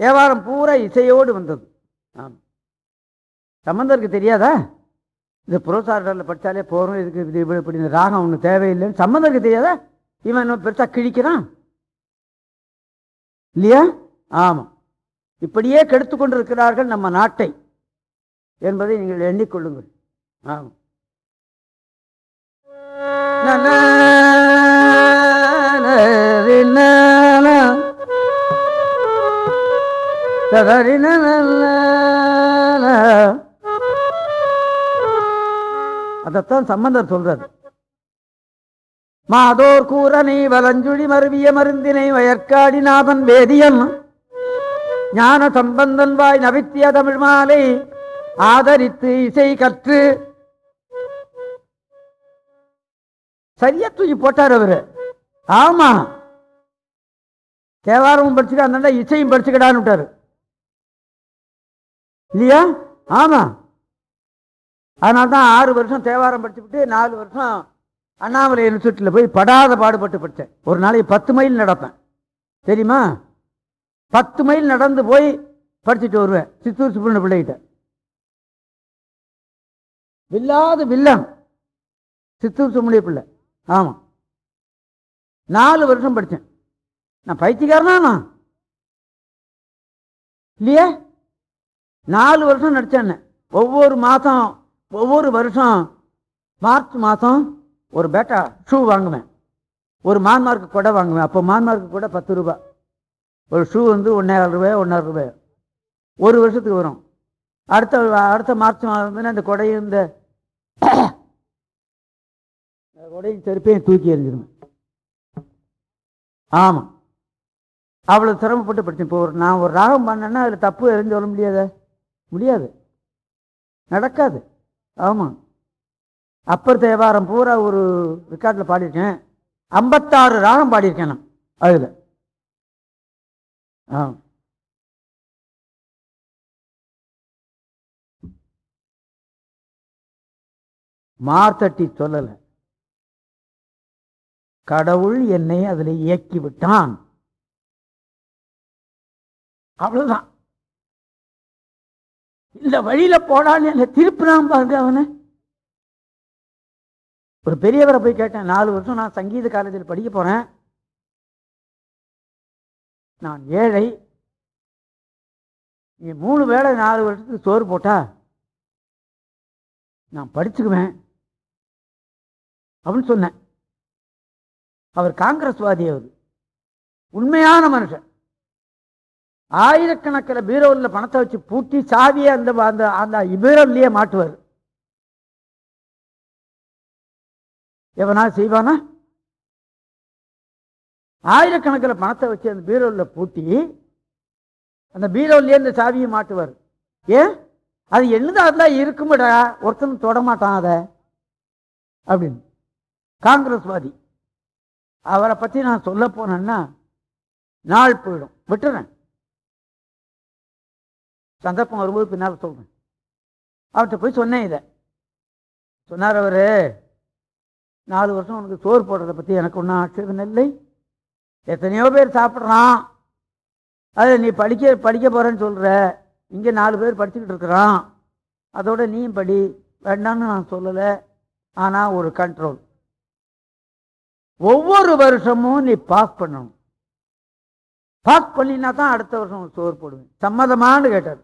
வியாபாரம் பூரா இசையோடு வந்தது. ஆம். சம்பந்தருக்கு தெரியாதா? இந்த புரோசாரில் படித்தாலே போகிறோம் இதுக்கு இது இப்படி இப்படி இந்த ராகம் ஒன்று தேவையில்லைன்னு. சம்பந்தருக்கு தெரியாதா? இவன் இன்னும் பெருசாக கிழிக்கிறான். இல்லையா? ஆமாம் இப்படியே கெடுத்து கொண்டிருக்கிறார்கள் நம்ம நாட்டை என்பதை நீங்கள் எண்ணிக்கொள்ளுங்கள். ஆமாம் அதைத்தான் சம்பந்தர் சொல்றாரு. மாதோர் கூரனை வலஞ்சுழி மருவிய மருந்தினை வயற்காடி நாதன் வேதியன். ஞான சம்பந்தன் வாய் நவித்திய தமிழ் மாலை ஆதரித்து இசை கற்று. சரியா தூக்கி போட்டார் அவரு. ஆமா. தேவாரமும் படிச்சுக்க அந்த இசையும் படிச்சுக்கடான்னு விட்டாரு. இல்லையா? ஆமா. அதனால தான் ஆறு வருஷம் தேவாரம் படிச்சுவிட்டு நாலு வருஷம் அண்ணாமலை யூனிவர்சிட்டியில் போய் படாத பாடுபட்டு படித்தேன். ஒரு நாளைக்கு பத்து மைல் நடப்பேன். தெரியுமா? பத்து மைல் நடந்து போய் படிச்சுட்டு வருவேன். சித்தூர் சுப்பிரமணிய பிள்ளைகிட்ட. வில்லாத வில்லன். சித்தூர் சுப்பிரமணிய பிள்ளை. ஆமாம் நாலு வருஷம் படித்தேன். நான் பைத்தியக்காரனா? நான் இல்லையே? நாலு வருஷம் நடித்தேன் ஒவ்வொரு மாதம் ஒவ்வொரு வருஷம் மார்ச் மாதம் ஒரு பேட்டா ஷூ வாங்குவேன். ஒரு மான்மார்க்கு கொடை வாங்குவேன். அப்போ மான்மார்க்கு கூட பத்து ரூபாய் ஒரு ஷூ வந்து ஒன்றேகால் ரூபாய் ஒன்றரை ரூபாய். ஒரு வருஷத்துக்கு வரும். அடுத்த அடுத்த மார்ச் மாதம் வந்து அந்த கொடையும் இந்த [COUGHS] கொடையும் செருப்பையும் தூக்கி எறிஞ்சிருவேன். ஆமாம் அவ்வளோ சிரமப்பட்டு படித்தேன் இப்போ ஒரு நான் ஒரு ராகம் பண்ணேன்னா அதில் தப்பு எதுவும் சொல்ல முடியாத? முடியாது. நடக்காது. ஆமாம் அப்பர் தேவாரம் பூரா ஒரு ரெக்கார்டில் பாடியிருக்கேன். ஐம்பத்தாறு ராகம் பாடியிருக்கேன் நான் அதில். ஆ. மார்த்தட்டி சொல்லலை. கடவுள் என்னை அதில் இயக்கி விட்டான் அவ்வளவுதான். இந்த வழியில போடான்னு என்னை திருப்பினான் பாருங்க அவனை. ஒரு பெரியவரை போய் கேட்டேன் நாலு வருஷம் நான் சங்கீத காலேஜில் படிக்க போறேன். நான் ஏழை. நீ மூணு வேளை நாலு வருஷத்துக்கு சோறு போட்டா நான் படிச்சுக்குவேன் அப்படின்னு சொன்னேன். அவர் காங்கிரஸ்வாதி அவர். உண்மையான மனுஷன். ஆயிரக்கணக்கில் பீரோவில் பணத்தை வச்சு பூட்டி சாவியை அந்த அந்த அந்த பீரோவிலேயே மாட்டுவார். எவனா செய்வானா? ஆயிரக்கணக்கில் பணத்தை வச்சு அந்த பீரோவில் பூட்டி அந்த பீரோவிலேயே அந்த சாவியை மாட்டுவார். ஏன்? அது என்னதான் இருக்கும்டா. ஒருத்தனும் தொட மாட்டான் அதை. அப்படின்னு. காங்கிரஸ்வாதி. அவரை பற்றி நான் சொல்ல போனேன்னா நாள் போயிடும். விட்டுறேன். சந்தர்ப்பம் வரும்போது பின்னால் சொல்கிறேன் அவர்கிட்ட போய் சொன்னேன் இதை. சொன்னார் அவர் நாலு வருஷம் உனக்கு சோறு போடுறதை பற்றி எனக்கு ஒன்றும் ஆட்சேபம் இல்லை. எத்தனையோ பேர் சாப்பிட்றான். அது நீ படிக்க படிக்க போகிறேன்னு சொல்கிற இங்கே நாலு பேர் படிச்சுக்கிட்டு இருக்கிறான். அதோட நீயும் படி. வேண்டாம்னு நான் சொல்லலை. ஆனால் ஒரு கண்ட்ரோல் ஒவ்வொரு வருஷமும் நீ பாஸ் பண்ணணும். பாஸ் பண்ணினா தான் அடுத்த வருஷம் சோறு போடுவேன். சம்மதமான்னு கேட்டார்.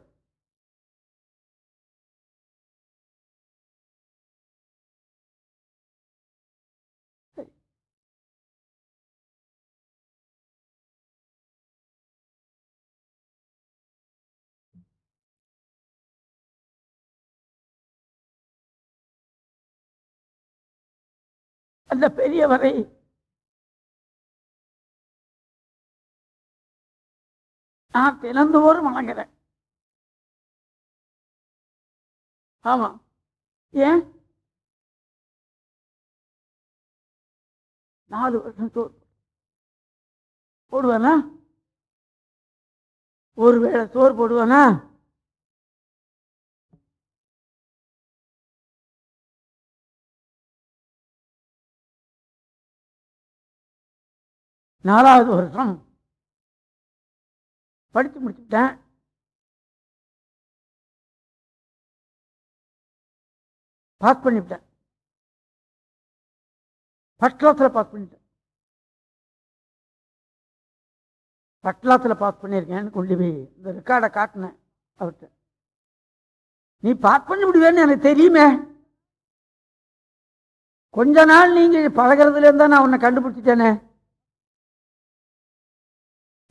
அந்த பெரியவரை நான் தினந்தோறும் வணங்குறேன். ஆமா. ஏன்? நாலு வருஷம் சோறு போடுவானா? ஒரு வேளை சோறு போடுவானா? நாலாவது வருஷம் படித்து முடிச்சுட்டேன். பாஸ் பண்ணிவிட்டேன். ஃபஸ்ட் கிளாஸில் பாஸ் பண்ணிட்டேன். ஃபஸ்ட் கிளாஸில் பாஸ் பண்ணியிருக்கேன்னு கொண்டு போய் இந்த ரெக்கார்டை காட்டினேன் அவர்கிட்ட. நீ பாஸ் பண்ணி விடுவேன்னு எனக்கு தெரியுமே. கொஞ்ச நாள் நீங்கள் பழகிறதுலேருந்து நான் உன்னை கண்டுபிடிச்சிட்டேனே.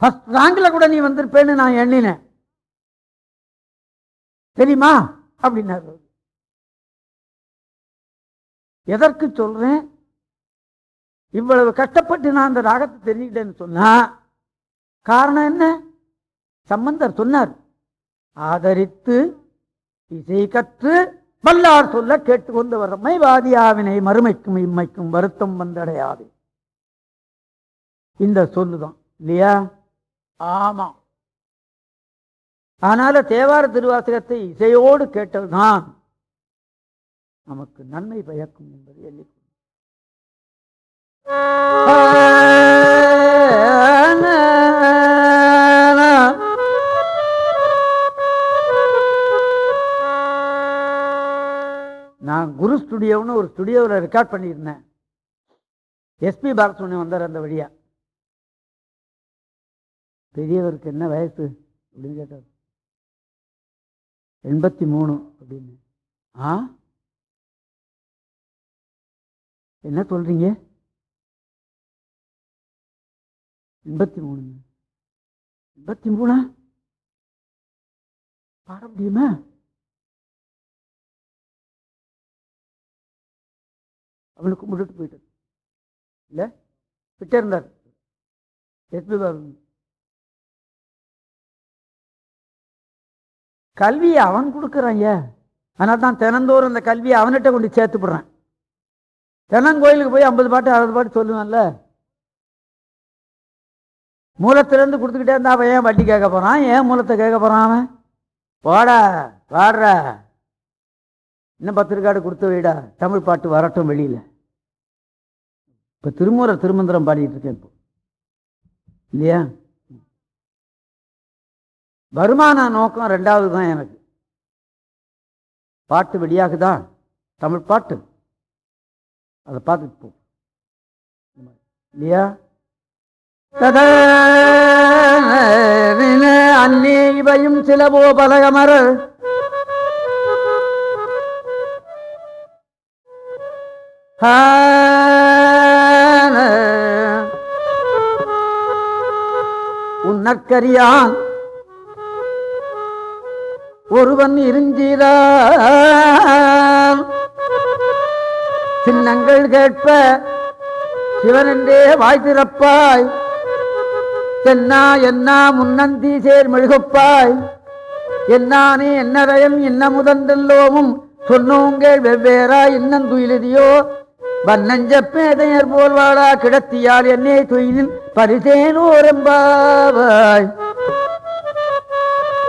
ஃபர்ஸ்ட் ரேங்கில் கூட நீ வந்திருப்பேன்னு நான் எண்ணினேன். தெரியுமா? அப்படின்னாரு. எதற்கு சொல்றேன்? இவ்வளவு கஷ்டப்பட்டு நான் அந்த ராகத்தை தெரிஞ்சுக்கிட்டேன்னு சொன்னா காரணம் என்ன? சம்பந்தர் சொன்னார் ஆதரித்து இசை கற்று வல்லார் சொல்ல கேட்டுக்கொண்டு வர்றமை வாதியாவினை மறுமைக்கும் இம்மைக்கும் வருத்தம் வந்தடையாது. இந்த சொல்லுதான் இல்லையா? ஆமாம் ஆனால தேவார திருவாசகத்தை இசையோடு கேட்டதுதான் நமக்கு நன்மை பயக்கும் என்பது எண்ணிக்கொள் நான் குரு ஸ்டுடியோன்னு ஒரு ஸ்டுடியோவில் ரெக்கார்ட் பண்ணியிருந்தேன். எஸ்பி பாலசுப்ரமணியம் வந்தார் அந்த வழியாக பெரியவருக்கு என்ன வயசு? அப்படின்னு கேட்டார். எண்பத்தி மூணு அப்படின்னு. ஆ? என்ன சொல்றீங்க? எண்பத்தி மூணு எண்பத்தி மூணா? பாட முடியுமா? அவனுக்கு கும்பிட்டுட்டு போயிட்டார். இல்லை? விட்டே இருந்தார். எஸ்பி பாபு. கல்வியை அவன் கொடுக்குறான் ஐயா அதனால தான் தினந்தோறும் அந்த கல்வியை அவன்கிட்ட கொண்டு சேர்த்துப்படுறேன் தினங்கோயிலுக்கு போய் ஐம்பது பாட்டு அறுபது பாட்டு சொல்லுவேன்ல. மூலத்திலேருந்து கொடுத்துக்கிட்டே இருந்தா அவன் ஏன் வட்டி கேட்க போகிறான் ஏன் மூலத்தை கேட்க போகிறான் அவன்? போடா பாடுற இன்னும் பத்திரிக்காடு கொடுத்து வைடா. தமிழ் பாட்டு வரட்டும் வெளியில். இப்போ திருமூர திருமந்திரம் பாடிக்கிட்டு இருக்கேன் இப்போ. இல்லையா? வருமான நோக்கம் ரெண்டாவது தான் எனக்கு. பாட்டு வெளியாகுதா? தமிழ் பாட்டு. அதை பார்த்துட்டு இல்லையா? அன்னே இவையும் சிலவோ பலகமர. உன்னற்கரியான் ஒருவன் இருஞ்சீரான் சின்னங்கள் கேட்ப சிவனென்றே வாய் திறப்பாய். தென்னா என்னா முன்னந்தி சேர் மெழுகுப்பாய். என்னானே என்னதயம் இன்ன முதந்தெல்லோமும் சொன்னோங்கள் வெவ்வேறா இன்னந்துயிலதியோ. வண்ணஞ்ச பேதையர் போல்வாடா கிடத்தியால் என்னே துயிலில் பரிசேனோரம்பாவாய்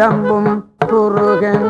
விளம்பும் குருகன்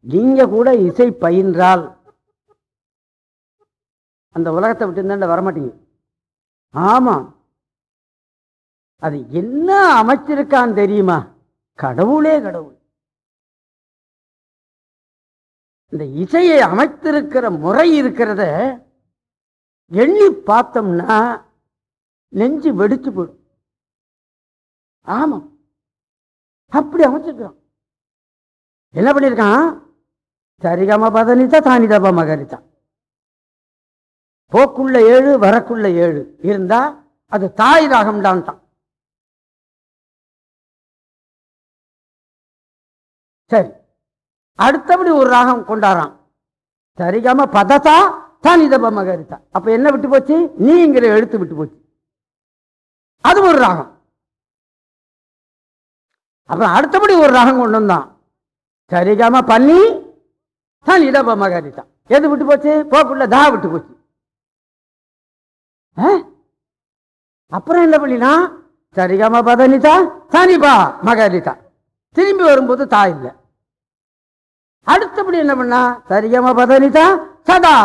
நீங்க கூட இசை பயின்றால் அந்த உலகத்தை விட்டு இருந்தாண்ட வரமாட்டீங்க. ஆமா. அது என்ன அமைச்சிருக்கான்னு தெரியுமா? கடவுளே கடவுள். இந்த இசையை அமைத்திருக்கிற முறை இருக்கிறத எண்ணி பார்த்தோம்னா நெஞ்சு வெடிச்சு போடும் ஆமாம். அப்படி அமைச்சிருக்கான் என்ன பண்ணியிருக்கான்? சரிகம பதனிதா தானிதப மகரிதான் போக்குள்ள ஏழு வரக்குள்ள ஏழு. இருந்தா அது தாய் ராகம் தான். சரி. அடுத்தபடி ஒரு ராகம் கொண்டாடுறான். சரிகம பதத்தா தானிதப மகரிதா அப்ப என்ன விட்டு போச்சு? நீங்கிற எழுத்து விட்டு போச்சு. அது ஒரு ராகம். அப்புறம் அடுத்தபடி ஒரு ராகம் கொண்டு வந்தான். சரிகம பண்ணி தானிதப மகரிதா எது விட்டு போச்சு? போக்குள்ள தா விட்டு போச்சு. ஆ? அப்புறம் என்ன பண்ணினா சரிகம பதனிதா தனிபா மகரிதா திரும்பி வரும்போது தா இல்லை. அடுத்தபடி என்ன பண்ணா? சரியம பதனிதா சதா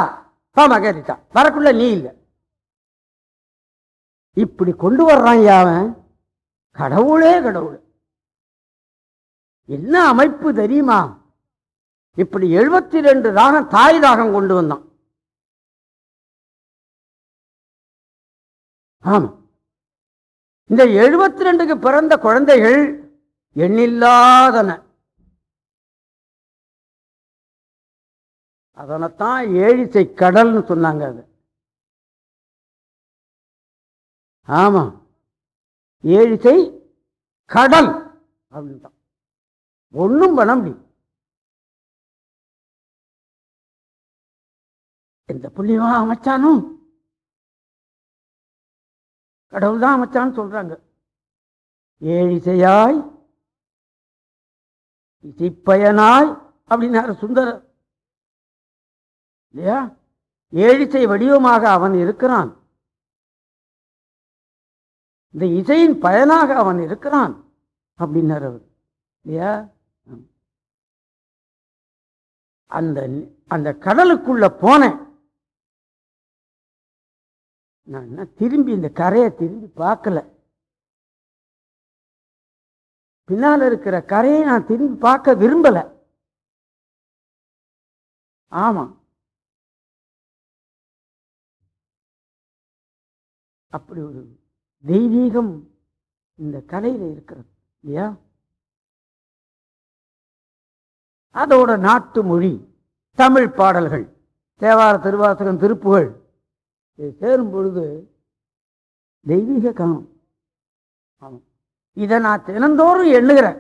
சமகரிதா. வரக்குள்ள நீ இல்லை. இப்படி கொண்டு வர்றான் யாவன் கடவுளே கடவுள். என்ன அமைப்பு தெரியுமா? இப்படி எழுபத்தி ரெண்டு ராகம் தாய் ராகம் கொண்டு வந்தான். ஆமா. இந்த எழுபத்தி ரெண்டுக்கு பிறந்த குழந்தைகள் எண்ணில்லாதன. அதனைத்தான் ஏழிசை கடல்னு சொன்னாங்க அது. ஆமாம் ஏழிசை கடல் அப்படின்ட்டான். ஒண்ணும் பண்ண முடியும் எந்த புள்ளியமா அமைச்சானும் கடவுள் தான் அமைச்சான்னு சொல்றாங்க. ஏழிசையாய் இசைப்பயனாய் அப்படின்னாரு சுந்தரர். இல்லையா? ஏழிசை வடிவமாக அவன் இருக்கிறான். இந்த இசையின் பயனாக அவன் இருக்கிறான் அப்படின்னார் அவர். இல்லையா? அந்த அந்த கடலுக்குள்ள போனேன். நான் என்ன திரும்பி இந்த கரையை திரும்பி பார்க்கல. பின்னால் இருக்கிற கரையை நான் திரும்பி பார்க்க விரும்பலை. ஆமாம் அப்படி ஒரு தெய்வீகம் இந்த கலையில இருக்கிறது இல்லையா? அதோட நாட்டு மொழி தமிழ் பாடல்கள் தேவார திருவாசகம் திருப்புகள் இது சேரும் பொழுது தெய்வீக காணும் ஆமாம் இதை நான் தினந்தோறும் எண்ணுகிறேன்.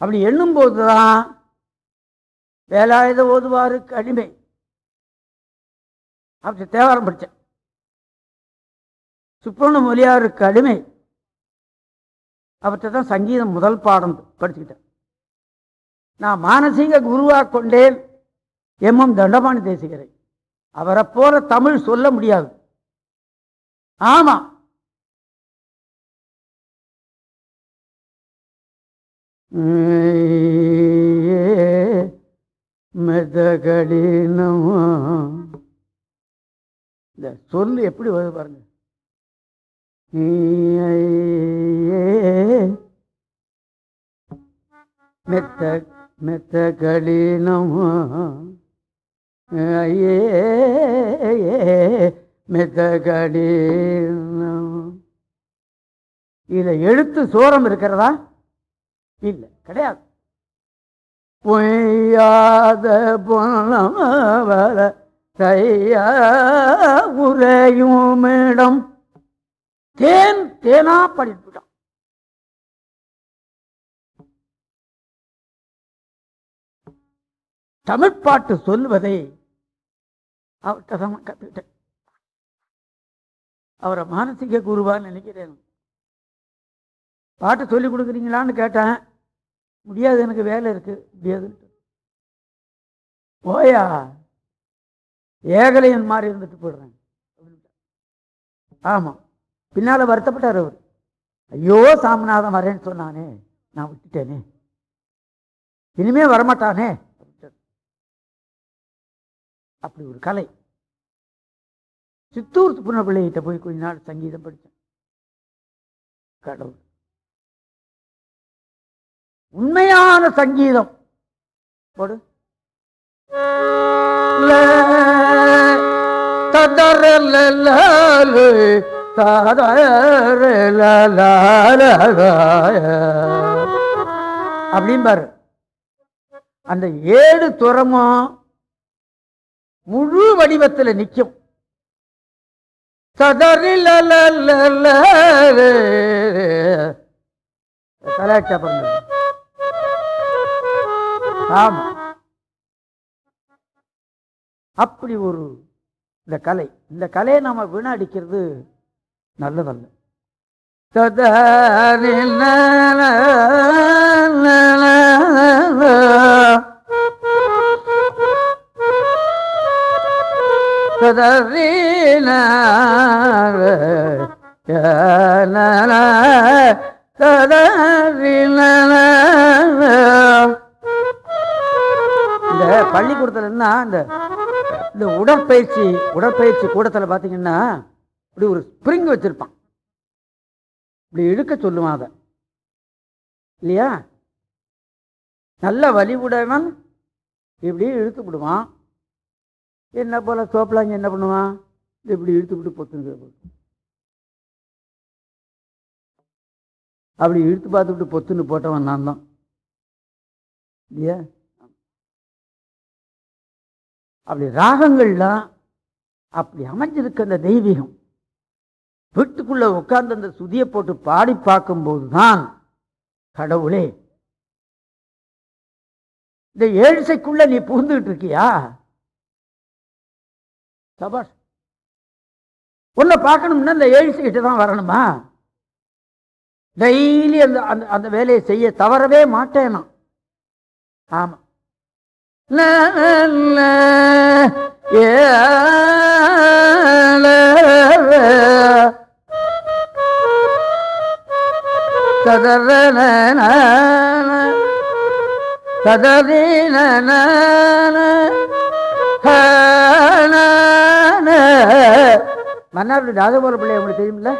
அப்படி எண்ணும்போது தான் வேலாயுத ஓதுவாருக்கு அடிமை. அப்படி தேவாரம் படித்தேன் சுப்பிரமணிய மொழியாருக்கு அடிமை அவற்றை தான் சங்கீதம் முதல் பாடம் படிச்சுக்கிட்டேன். நான் மானசீக குருவாக கொண்டேன் எம்எம் தண்டபாணி தேசிகரை. அவரை போல தமிழ் சொல்ல முடியாது. ஆமா. மெதகடினமா. இந்த சொல்லு எப்படி வருது பாருங்க. மெத்த மெத்த கடினமா? ஐயே மெத்த கடினம்? இதை எழுத்து சோரம் இருக்கிறதா? இல்லை கிடையாது. பொய்யாத பொன்னவர தையா உரையும் இடம். தேன் தேனா தமிழ் தமிழ்ப்பாட்டு சொல்வதை அவர்கிட்ட தான் கற்றுக்கிட்டேன். அவரை மானசீக குருவான்னு நினைக்கிறேன். பாட்டு சொல்லி கொடுக்குறீங்களான்னு கேட்டேன். முடியாது எனக்கு வேலை இருக்கு. முடியாதுன்ட்டு போயா ஏகலையன் மாதிரி இருந்துட்டு போடுறேன் ஆமாம் பின்னால வருத்தப்பட்டார் அவர். ஐயோ சாமிநாதன் வரேன்னு சொன்னானே. நான் விட்டுட்டேனே. இனிமே வரமாட்டானே. அப்படி ஒரு கலை. சித்தூர் புனப்பிள்ளைகிட்ட போய் கொஞ்ச நாள் சங்கீதம் படித்தேன். கடவுள். உண்மையான சங்கீதம். போடு. ல, ததர ல, அப்படிம்பாரு. அந்த ஏழு துறமும் முழு வடிவத்துல நிக்கும். சதரி ல, ஆமா. அப்படி ஒரு இந்த கலை. இந்த கலையை நாம வீணடிக்கிறது நல்லதல்ல. இந்த பள்ளிக்கூடத்துல என்ன இந்த இந்த உடற்பயிற்சி உடற்பயிற்சி கூடத்துல பாத்தீங்கன்னா இப்படி ஒரு ஸ்ப்ரிங் வச்சிருப்பான். இப்படி இழுக்க சொல்லுவான் அதை இல்லையா? நல்ல வலிவுடையவன் இப்படி இழுத்து விடுவான். என்ன போல சோப்பலாங்க என்ன பண்ணுவான்? இப்படி இழுத்து விட்டு பொத்துங்க அப்படி இழுத்து பார்த்துட்டு பொத்துன்னு போட்டவன் நான் தான். இல்லையா? அப்படி ராகங்கள்லாம் அப்படி அமைஞ்சிருக்கு அந்த தெய்வீகம். வீட்டுக்குள்ள உட்கார்ந்து அந்த சுதியை போட்டு பாடி பார்க்கும்போது தான் கடவுளே இந்த ஏழிசைக்குள்ள நீ புகுந்துகிட்டு இருக்கியா? சபாஷ் உன்னை பார்க்கணும்னா இந்த ஏழிசை தான் வரணுமா? டெய்லி அந்த அந்த அந்த வேலையை செய்ய தவறவே மாட்டேன்? நான் ஆமா. ல, ஏ, ததரன ததரீன மன்னாருடைய ராஜகோபால பிள்ளை உங்களுக்கு தெரியுமில்ல?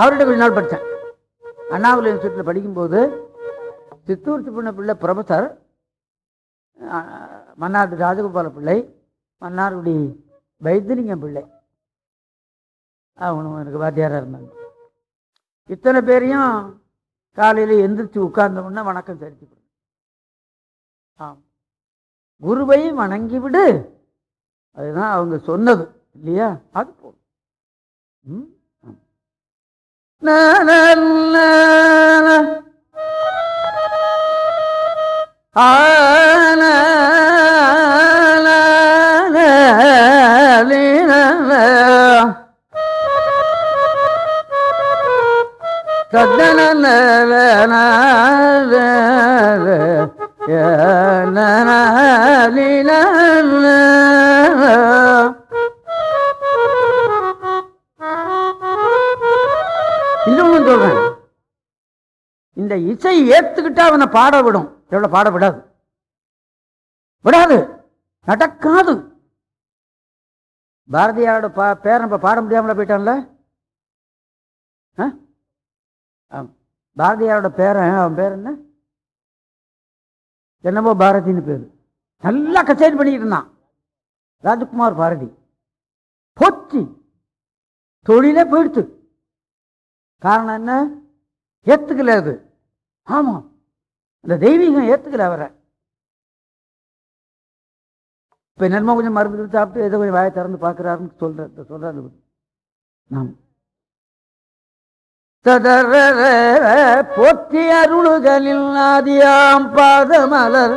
அவர்கிட்ட கொஞ்ச நாள் படித்தேன். அண்ணாமலை இன்ஸ்டியூட்டில் படிக்கும்போது சித்தூர் சிப்பண்ண பிள்ளை ப்ரொஃபஸர் மன்னாருடைய ராஜகோபால பிள்ளை மன்னாருடைய வைத்திலிங்கம் பிள்ளை. அவங்க எனக்கு வாத்தியாராக இருந்தாங்க. இத்தனை பேரையும் காலையில் எந்திரிச்சு உட்கார்ந்தோம்னா வணக்கம் செலுத்தி விடு. ஆம். குருவை வணங்கி விடு. அதுதான் அவங்க சொன்னது இல்லையா? அது போதும். ம்? ஆ, சத்தன ந, சொல்றேன் இந்த இசை ஏத்துக்கிட்டா அவனை பாட விடும். எவ்வளவு பாட விடாது. விடாது. நடக்காது. பாரதியாரோட பா பேரன் பாட முடியாமல போயிட்டான்ல? ஆ? பாரதியாரோட பேரன் அவன் பேர் என்ன? என்னமோ பாரதின்னு பேர். நல்லா கச்சேரி பண்ணிக்கிட்டு இருந்தான். ராஜகுமார் பாரதி. போச்சு. தொழிலே போயிடுத்து காரணம் என்ன? ஏத்துக்கல அது. ஆமா. இந்த தெய்வீகம் ஏத்துக்கல அவரை. இப்ப என்னமோ கொஞ்சம் மருந்து சாப்பிட்டு ஏதோ கொஞ்சம் வாயை திறந்து பார்க்குறாருன்னு சொல்ற சொல்றாரு நாம் ததர போற்றி அருளுகனில் ஆதியாம் பாதமலர்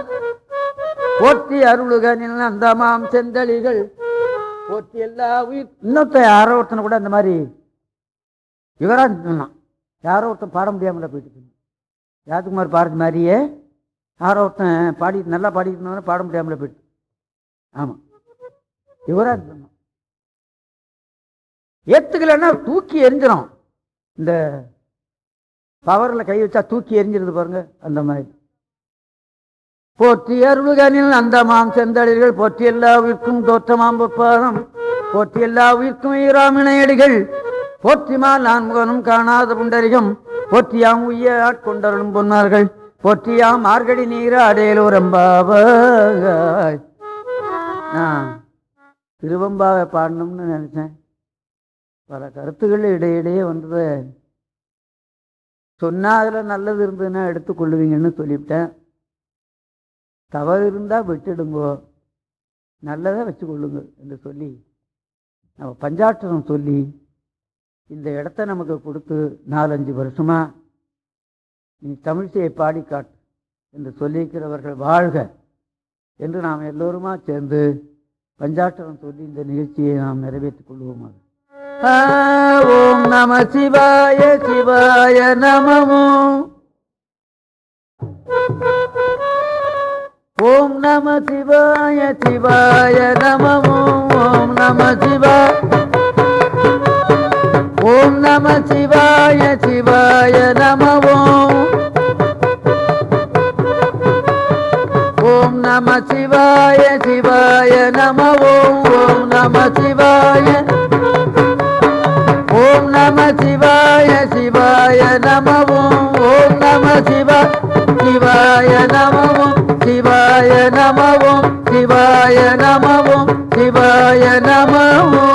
போற்றி அருளுகனில் அந்தமாம் செந்தளிகள் போற்றி எல்லா உயிர் இன்னொருத்த யாரோ ஒருத்தனை கூட அந்த மாதிரி யுவராஜ் சொன்னான் யாரோ ஒருத்தன் பாட முடியாமல போயிட்டு ராஜ்குமார் பாடுறது மாதிரியே யாரோ ஒருத்தன் பாடி நல்லா பாடிட்டு இருந்தவன பாட முடியாமல போயிட்டு ஆமாம் யுவராஜ் சொன்னான் ஏற்றுக்கலைன்னா தூக்கி எரிஞ்சிடும் இந்த பவரில் கை வச்சா தூக்கி எரிஞ்சிருது பாருங்க அந்த மாதிரி. போற்றி அருள்கனில் அந்தமாம் செந்தளிர்கள் போற்றி எல்லா உயிர்க்கும் தோற்றமாம் பொற்பாதம். போற்றி எல்லா உயிர்க்கும் ஈராமினையடிகள் போற்றிமால் நான்முகனும் காணாத புண்டரிகம். போற்றியாம் உய்ய ஆட்கொண்டருளும் பொன்னார்கள். போற்றியாம் மார்கழி நீர அடையலூரம்பாவாய் நான் திருவம்பாவை பாடணும்னு நினைச்சேன். பல கருத்துக்கள் இடையிடையே வந்தது சொன்னால் அதில் நல்லது இருந்ததுன்னா எடுத்துக்கொள்ளுவீங்கன்னு சொல்லிவிட்டேன். தவறு இருந்தால் விட்டுடுங்கோ. நல்லதை வச்சுக்கொள்ளுங்க என்று சொல்லி நம்ம பஞ்சாட்சரம் சொல்லி இந்த இடத்த நமக்கு கொடுத்து நாலஞ்சு வருஷமாக நீ தமிழ்ச்சியை பாடி காட்டு என்று சொல்லியிருக்கிறவர்கள் வாழ்க என்று நாம் எல்லோருமா சேர்ந்து பஞ்சாட்சரம் சொல்லி இந்த நிகழ்ச்சியை நாம் நிறைவேற்றிக் கொள்வோமாக. ஆ, ஓம் நம சிவாய சிவாய நமமோ ஓம் நம சிவாய சிவாய நமமோ ஓம் நம சிவாய ஓம் நம சிவாய சிவாய நமமோ ஓம் நம சிவாய சிவாய நமமோ ஓம் நம சிவாய ஓம் நம சிவாய சிவாய நமவும். ஓம் நம சிவா சிவாய நமவும். சிவாய நமவும் சிவாய நமவும் சிவாய நமவும்.